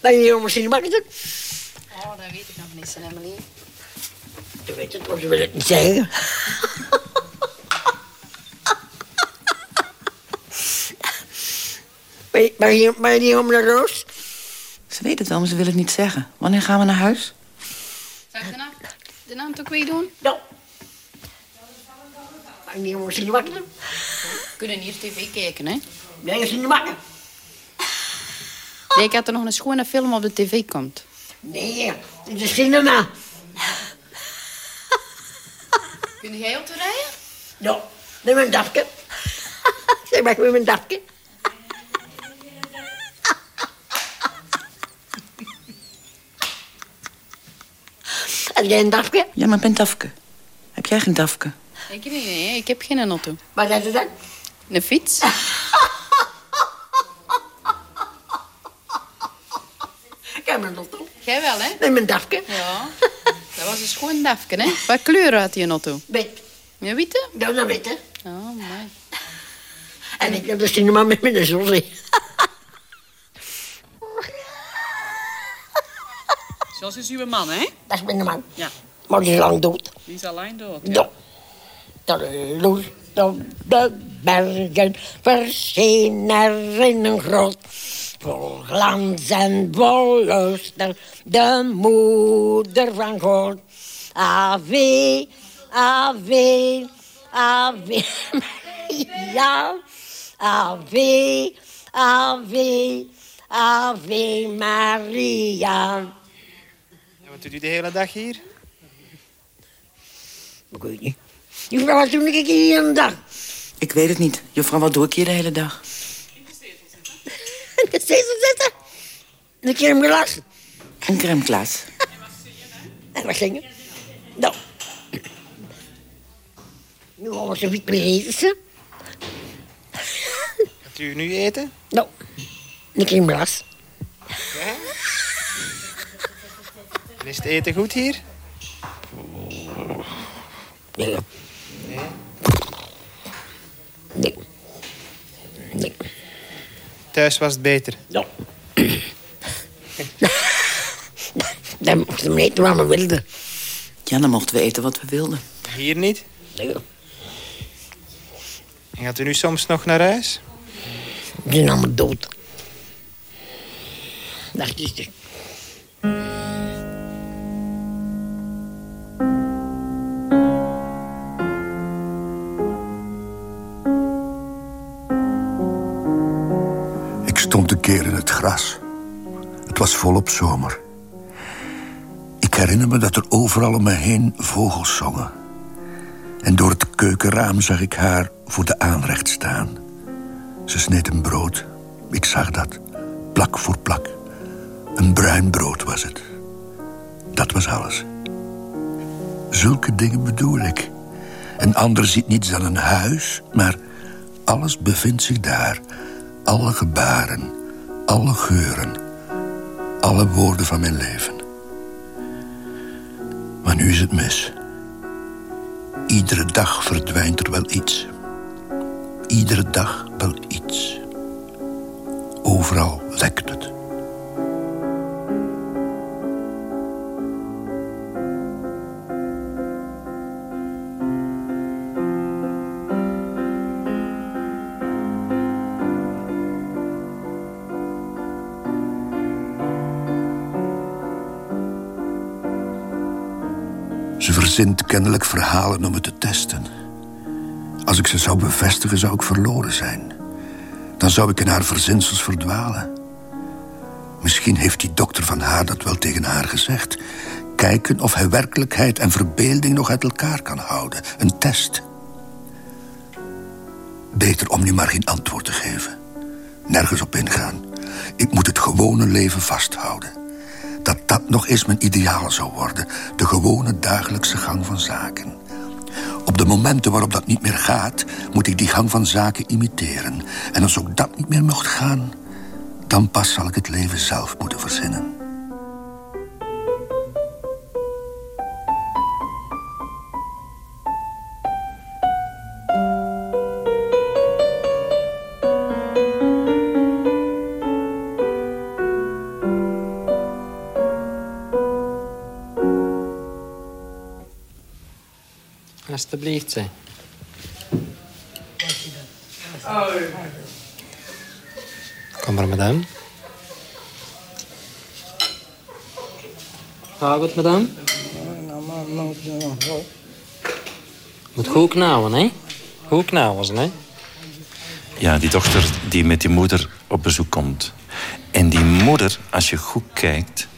G: Ben je hier misschien wakker doen?
N: Oh, dat weet ik nog niet, Emily.
G: Je weet het, of je wil het niet zeggen. Ben je, ben je, om naar Roos?
K: Ze weet het wel, maar ze wil het niet zeggen. Wanneer gaan we naar huis?
N: Zal ik de naam, de naam toch weer doen?
G: Ja. Niet om misschien wakker?
N: We kunnen hier tv kijken, hè?
G: Ben je misschien wakker?
N: Ik had er nog een schone film op de tv komt.
G: Nee, in de cinema.
N: Kun jij auto rijden?
G: Ja, met mijn dafje. Zeg maar, met mijn dafje. Jij een dafje?
K: Ja, maar ik ben dafke. Heb jij geen dafke?
N: Ik, nee, nee, ik heb geen auto.
G: Wat is het dan?
N: Een fiets?
G: Ik heb een auto.
N: Jij wel, hè?
G: Met mijn dafje.
N: Ja. Dat was een schoon dafje, hè? Wat kleur had die auto?
G: Wit.
N: Ja, witte?
G: Dat is wit, hè?
N: Oh, mooi.
G: En ik heb de cinema met mijn zosie.
N: Zoals is uw man, hè?
G: Dat is mijn man.
N: Ja.
G: Maar die is lang dood.
N: Die is alleen dood.
G: Ja. Dat loest op de bergen, verscheen er in een grot. Vol glans en vol luister, de moeder van God. Ave, ave, ave, ja. Ave, ave, ave Maria.
L: Wat doet u de hele dag hier?
G: Ik weet niet. Die vrouw was toen ik hier een dag.
K: Ik weet het niet. Juffrouw, wat doe ik hier de hele dag?
G: In de zetel zitten. En ik heb hem gelassen.
K: Een crème glace.
G: En wat zingen? Nou. Nu gaan we zo niet meer eten.
L: Gaat u nu eten?
G: Nou. Hem gelassen.
L: Ja? En Is het eten goed hier?
G: Nee.
L: Nee?
G: Nee. Nee.
L: Thuis was het beter.
G: Nou. Dan mochten we eten wat we wilden.
K: Ja, dan mochten we eten wat we wilden.
L: Hier niet?
G: Nee.
L: En gaat u nu soms nog naar huis?
G: Die zijn allemaal dood. Dat is
F: een keer in het gras. Het was volop zomer. Ik herinner me dat er overal om me heen vogels zongen. En door het keukenraam zag ik haar voor de aanrecht staan. Ze sneed een brood. Ik zag dat. Plak voor plak. Een bruin brood was het. Dat was alles. Zulke dingen bedoel ik. Een ander ziet niets dan een huis, maar alles bevindt zich daar. Alle gebaren, alle geuren, alle woorden van mijn leven. Maar nu is het mis. Iedere dag verdwijnt er wel iets. Iedere dag wel iets. Overal lekt het. Verzint kennelijk verhalen om het te testen. Als ik ze zou bevestigen, zou ik verloren zijn. Dan zou ik in haar verzinsels verdwalen. Misschien heeft die dokter van haar dat wel tegen haar gezegd. Kijken of hij werkelijkheid en verbeelding nog uit elkaar kan houden. Een test. Beter om nu maar geen antwoord te geven. Nergens op ingaan. Ik moet het gewone leven vasthouden. Dat dat nog eens mijn ideaal zou worden. De gewone dagelijkse gang van zaken. Op de momenten waarop dat niet meer gaat... moet ik die gang van zaken imiteren. En als ook dat niet meer mocht gaan... dan pas zal ik het leven zelf moeten verzinnen.
O: Alsjeblieft. Kom maar, madame. Gaat het, madame? Moet goed knauwen, hè? Goed knauwen, hè?
I: Ja, die dochter die met die moeder op bezoek komt. En die moeder, als je goed kijkt...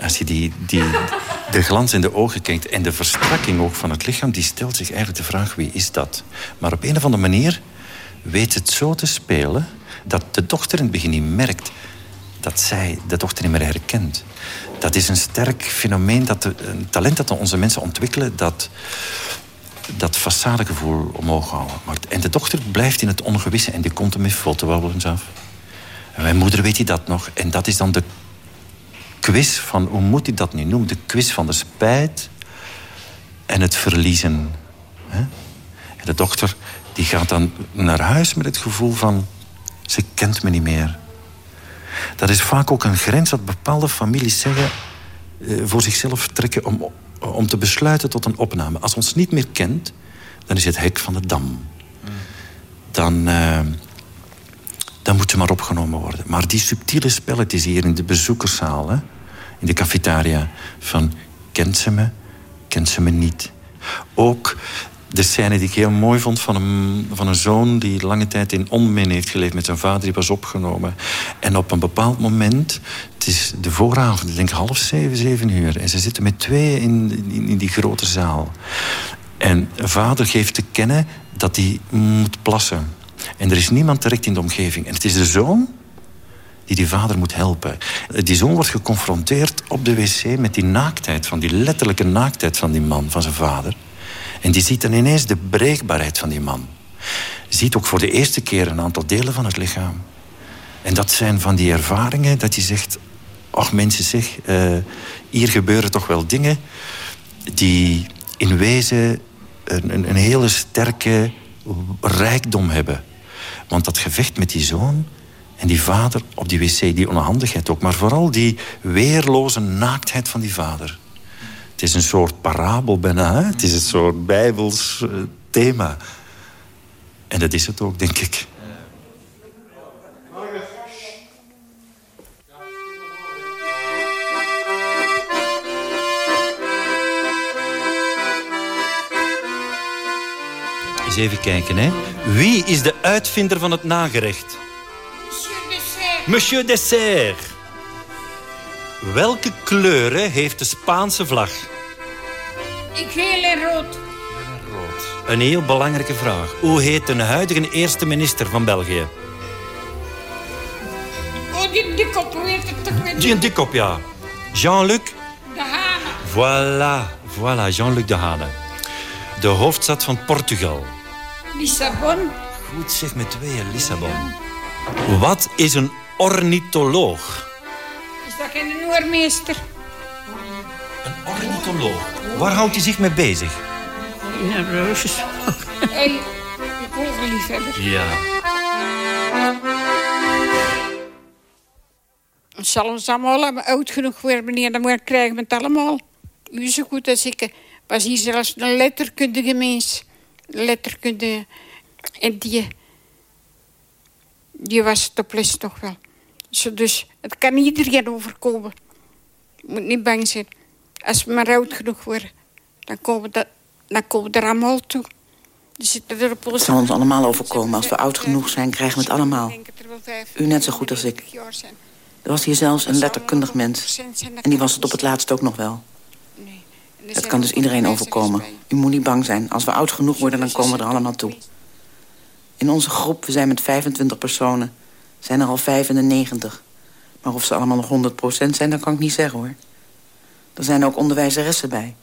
I: Als je die, die, de glans in de ogen kijkt en de verstrakking ook van het lichaam... die stelt zich eigenlijk de vraag, wie is dat? Maar op een of andere manier weet het zo te spelen... dat de dochter in het begin niet merkt dat zij de dochter niet meer herkent. Dat is een sterk fenomeen, dat een talent dat onze mensen ontwikkelen... dat dat façadegevoel omhoog houden. En de dochter blijft in het ongewisse en die komt er met fotowabbelens af. En mijn moeder weet hij dat nog. En dat is dan de quiz van, hoe moet hij dat nu noemen? De quiz van de spijt en het verliezen. En de dochter die gaat dan naar huis met het gevoel van... ze kent me niet meer. Dat is vaak ook een grens dat bepaalde families zeggen... Eh, voor zichzelf trekken om, om te besluiten tot een opname. Als ons niet meer kent, dan is het hek van de dam. Dan, uh, dan moet ze maar opgenomen worden. Maar die subtiele spelletjes hier in de bezoekerszaal... Hè, in de cafetaria, van kent ze me, kent ze me niet. Ook de scène die ik heel mooi vond van een, van een zoon die lange tijd in onmin heeft geleefd met zijn vader, die was opgenomen. En op een bepaald moment, het is de vooravond, ik denk half zeven, zeven uur, en ze zitten met tweeën in, in, in die grote zaal. En vader geeft te kennen dat hij moet plassen. En er is niemand direct in de omgeving. En het is de zoon die die vader moet helpen. Die zoon wordt geconfronteerd op de wc met die naaktheid, van die letterlijke naaktheid van die man, van zijn vader. En die ziet dan ineens de breekbaarheid van die man. Ziet ook voor de eerste keer een aantal delen van het lichaam. En dat zijn van die ervaringen dat je zegt... ach mensen zeg, uh, hier gebeuren toch wel dingen... die in wezen een, een, een hele sterke rijkdom hebben. Want dat gevecht met die zoon en die vader op die wc, die onhandigheid ook... maar vooral die weerloze naaktheid van die vader... Het is een soort parabel bijna. Hè? Het is een soort bijbels uh, thema. En dat is het ook, denk ik. Eens even kijken, hè. Wie is de uitvinder van het nagerecht?
J: Monsieur Dessert.
I: Welke kleuren heeft de Spaanse vlag?
J: Ik geel en rood.
I: Rood. Een heel belangrijke vraag. Hoe heet de huidige eerste minister van België?
J: Oh, die dikkop, hoe heet het toch weer?
I: Die dikkop, ja. Jean-Luc?
J: De Hane.
I: Voilà, voilà, Jean-Luc de Hane. De hoofdstad van Portugal.
J: Lissabon.
I: Goed zeg, met tweeën, Lissabon. Wat is een ornitholoog?
J: Is dat geen oormeester?
I: Een ornitholoog. Waar houdt hij zich mee bezig?
J: Ja, roosjes. Hey, vogelliefhebber.
I: Ja.
J: Zal ons allemaal oud genoeg worden, meneer, dan krijgen we het allemaal. U zo goed als ik. Was hier zelfs een letterkundige mens. Letterkundige. En die... Die was het op les toch wel. Dus het kan iedereen overkomen. Je moet niet bang zijn. Als we maar oud genoeg worden, dan komen, dat, dan komen we er allemaal toe.
K: Het zal ons allemaal overkomen. Als we oud genoeg zijn, krijgen we het allemaal. U net zo goed als ik. Er was hier zelfs een letterkundig mens. En die was het op het laatst ook nog wel. Het kan dus iedereen overkomen. U moet niet bang zijn. Als we oud genoeg worden, dan komen we er allemaal toe. In onze groep, we zijn met 25 personen, zijn er al 95. Maar of ze allemaal nog 100% zijn, dat kan ik niet zeggen hoor. Er zijn ook onderwijzeressen bij.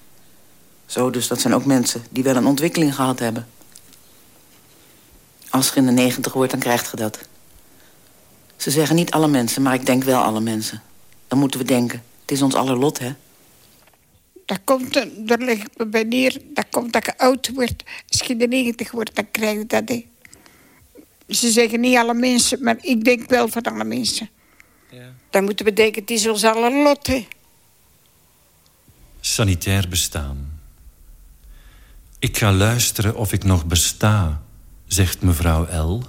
K: Zo dus, dat zijn ook mensen die wel een ontwikkeling gehad hebben. Als je in de 90 wordt, dan krijgt je dat. Ze zeggen niet alle mensen, maar ik denk wel alle mensen. Dan moeten we denken, het is ons aller lot, hè?
J: Dat komt, daar leg ik me bij neer, dat komt dat je oud wordt. Als je in de 90 wordt, dan krijg je dat, hè. Ze zeggen niet alle mensen, maar ik denk wel van alle mensen. Ja. Dan moeten we denken, het is ons aller lot, hè.
I: Sanitair bestaan. Ik ga luisteren of ik nog besta, zegt mevrouw L.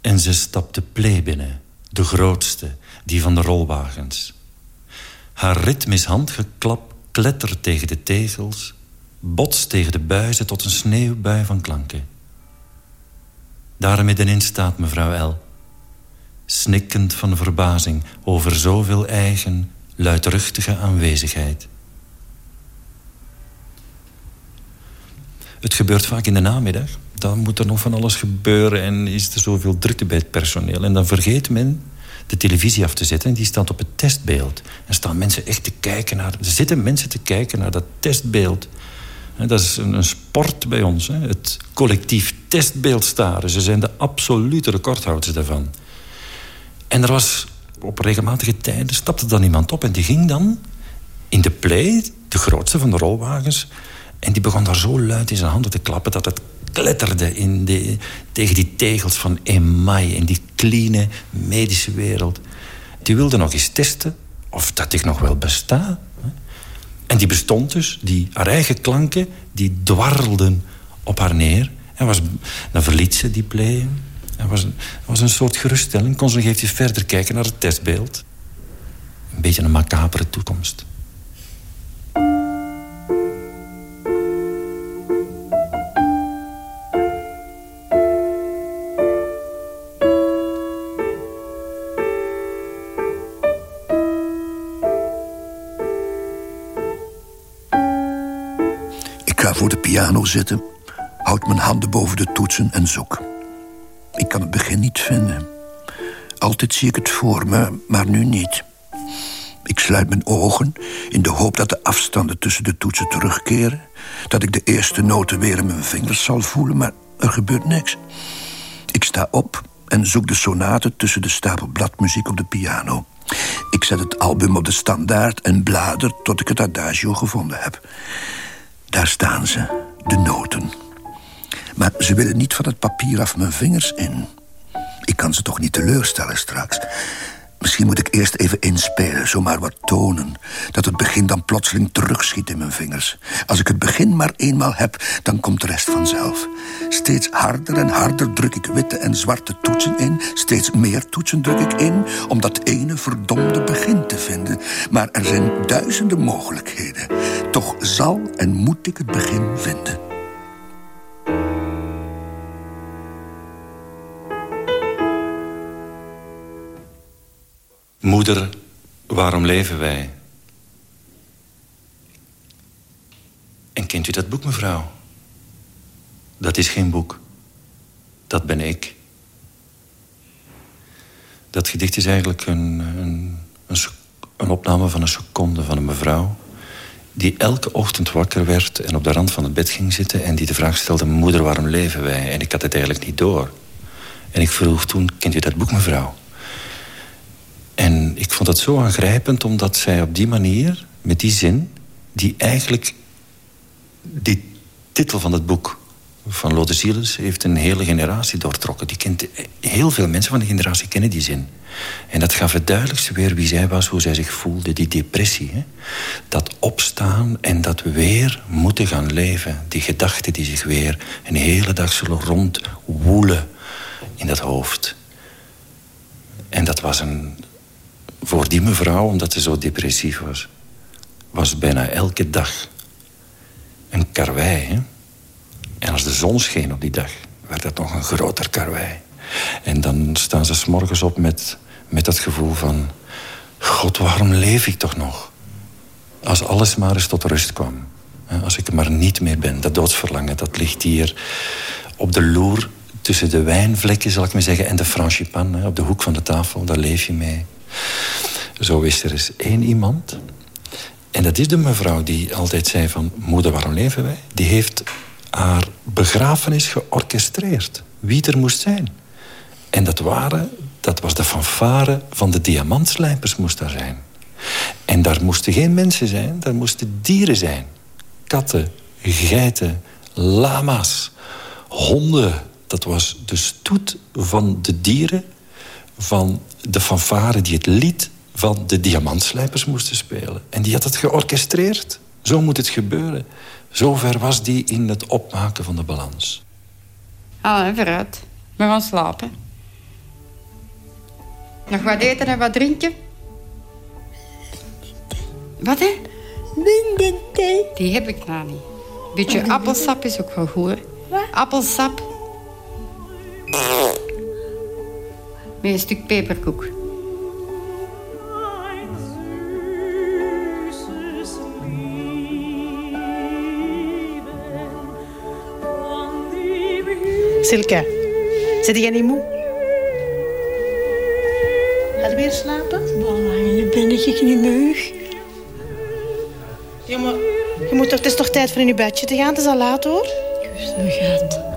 I: En ze stapt de plee binnen, de grootste, die van de rolwagens. Haar ritmisch handgeklap klettert tegen de tegels... botst tegen de buizen tot een sneeuwbui van klanken. Daar middenin staat mevrouw L. Snikkend van verbazing over zoveel eigen, luidruchtige aanwezigheid. Het gebeurt vaak in de namiddag. Dan moet er nog van alles gebeuren en is er zoveel drukte bij het personeel. En dan vergeet men de televisie af te zetten en die staat op het testbeeld. En staan mensen echt te kijken naar... Zitten mensen te kijken naar dat testbeeld. Dat is een, sport bij ons. Het collectief testbeeld staren. Ze zijn de absolute recordhouders daarvan. En er was op regelmatige tijden stapte dan iemand op en die ging dan in de play, de grootste van de rolwagens, en die begon daar zo luid in zijn handen te klappen dat het kletterde in de, tegen die tegels van emaai in die clean medische wereld. Die wilde nog eens testen of dat ik nog wel besta. En die bestond dus, die, haar eigen klanken, die dwarrelden op haar neer. En was, dan verliet ze die play. Het was, een, was een soort geruststelling. Kon ze nog verder kijken naar het testbeeld. Een beetje een macabere toekomst.
F: Piano zitten, houd mijn handen boven de toetsen en zoek. Ik kan het begin niet vinden. Altijd zie ik het voor me, maar nu niet. Ik sluit mijn ogen in de hoop dat de afstanden tussen de toetsen terugkeren... dat ik de eerste noten weer in mijn vingers zal voelen, maar er gebeurt niks. Ik sta op en zoek de sonaten tussen de stapel bladmuziek op de piano. Ik zet het album op de standaard en blader tot ik het adagio gevonden heb. Daar staan ze, de noten. Maar ze willen niet van het papier af mijn vingers in. Ik kan ze toch niet teleurstellen straks. Misschien moet ik eerst even inspelen, zomaar wat tonen. Dat het begin dan plotseling terugschiet in mijn vingers. Als ik het begin maar eenmaal heb, dan komt de rest vanzelf. Steeds harder en harder druk ik witte en zwarte toetsen in. Steeds meer toetsen druk ik in, om dat ene verdomde begin te vinden. Maar er zijn duizenden mogelijkheden. Toch zal en moet ik het begin vinden.
I: Moeder, waarom leven wij? En kent u dat boek, mevrouw? Dat is geen boek. Dat ben ik. Dat gedicht is eigenlijk een, een, een, opname van een seconde van een mevrouw... die elke ochtend wakker werd en op de rand van het bed ging zitten... en die de vraag stelde, moeder, waarom leven wij? En ik had het eigenlijk niet door. En ik vroeg toen, kent u dat boek, mevrouw? En ik vond dat zo aangrijpend, omdat zij op die manier, met die zin, die eigenlijk die titel van het boek van Lode Zielens heeft een hele generatie doortrokken. Die kent, heel veel mensen van de generatie kennen die zin. En dat gaf het duidelijkste weer wie zij was, hoe zij zich voelde, die depressie. Hè? Dat opstaan en dat we weer moeten gaan leven. Die gedachten die zich weer een hele dag zullen rondwoelen in dat hoofd. En dat was een, voor die mevrouw, omdat ze zo depressief was... was bijna elke dag een karwei. En als de zon scheen op die dag, werd het nog een groter karwei. En dan staan ze morgens op met, met dat gevoel van... God, waarom leef ik toch nog? Als alles maar eens tot rust kwam. Als ik er maar niet meer ben. Dat doodsverlangen, dat ligt hier op de loer... tussen de wijnvlekken, zal ik maar zeggen, en de frangipan. Op de hoek van de tafel, daar leef je mee. Zo is er eens één iemand. En dat is de mevrouw die altijd zei van... moeder, waarom leven wij? Die heeft haar begrafenis georchestreerd. Wie er moest zijn. En dat, waren, dat was de fanfare van de diamantslijpers moest daar zijn. En daar moesten geen mensen zijn, daar moesten dieren zijn. Katten, geiten, lama's, honden. Dat was de stoet van de dieren van de fanfare die het lied van de diamantslijpers moesten spelen. En die had het georchestreerd. Zo moet het gebeuren. Zover was die in het opmaken van de balans.
J: Allee, vooruit. We gaan slapen. Nog wat eten en wat drinken? Wat, hè? Die heb ik nou niet. Beetje appelsap is ook wel goed, hè? Appelsap. Met een stuk peperkoek.
P: Silke, zit jij niet moe? Ga je weer slapen?
G: Dan ben ik niet moe.
P: Ja, maar je moet toch, het is toch tijd voor in je bedje te gaan? Het is al laat, hoor.
G: Zo gaat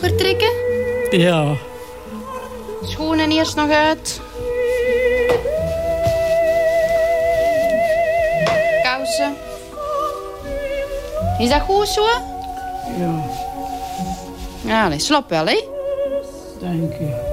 J: Trekken?
P: Ja.
J: Schoenen eerst nog uit. Kousen. Is dat goed zo?
P: Ja,
J: Ja, slap wel, hè?
P: dank u.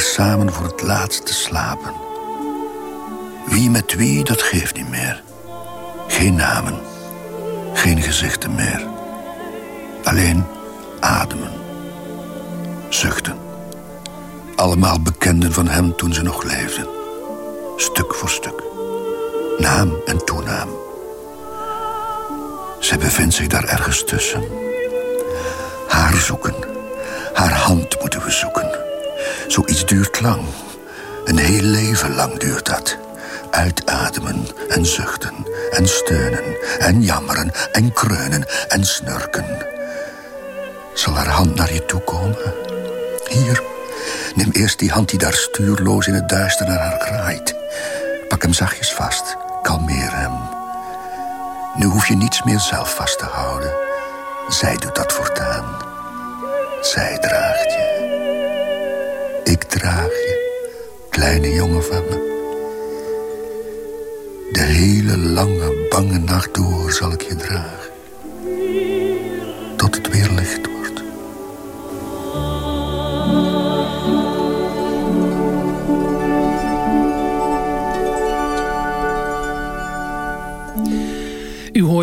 F: samen voor het laatst te slapen. Wie met wie, dat geeft niet meer. Geen namen, geen gezichten meer. Alleen ademen, zuchten. Allemaal bekenden van hem toen ze nog leefden. Stuk voor stuk. Naam en toenaam. Zij bevindt zich daar ergens tussen. Haar zoeken. Haar hand moeten we zoeken. Zoiets duurt lang. Een heel leven lang duurt dat. Uitademen en zuchten en steunen en jammeren en kreunen en snurken. Zal haar hand naar je toe komen? Hier, neem eerst die hand die daar stuurloos in het duister naar haar kraait. Pak hem zachtjes vast, kalmeer hem. Nu hoef je niets meer zelf vast te houden. Zij doet dat voortaan. Zij draagt je. Draag je, kleine jongen van me. De hele lange, bange nacht door zal ik je dragen.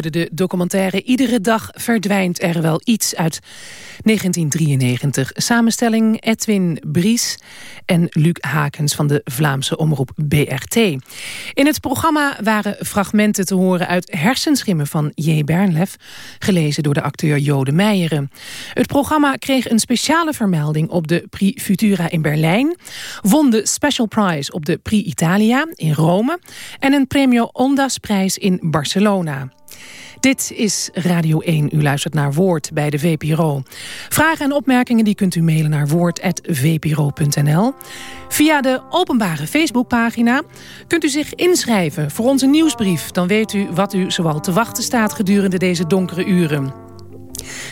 C: De documentaire Iedere dag verdwijnt er wel iets uit 1993. Samenstelling Edwin Bries en Luc Hakens van de Vlaamse omroep BRT. In het programma waren fragmenten te horen uit Hersenschimmen van J. Bernlef, gelezen door de acteur Jode Meijeren. Het programma kreeg een speciale vermelding op de Prix Futura in Berlijn, won de Special Prize op de Prix Italia in Rome en een Premio Ondas prijs in Barcelona. Dit is Radio 1. U luistert naar Woord bij de VPRO. Vragen en opmerkingen die kunt u mailen naar woord.vpro.nl. Via de openbare Facebookpagina kunt u zich inschrijven voor onze nieuwsbrief. Dan weet u wat u zoal te wachten staat gedurende deze donkere uren.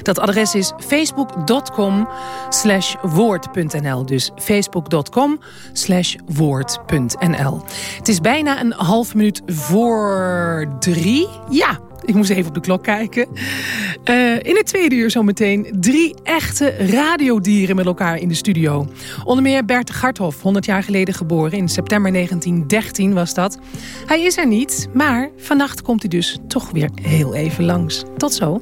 C: Dat adres is facebook.com slash woord.nl. Dus facebook.com slash woord.nl. Het is bijna een half minuut voor drie. Ja, ik moest even op de klok kijken. Uh, in het tweede uur zometeen drie echte radiodieren met elkaar in de studio. Onder meer Bert Garthof, 100 jaar geleden geboren. In september 1913 was dat. Hij is er niet, maar vannacht komt hij dus toch weer heel even langs. Tot zo.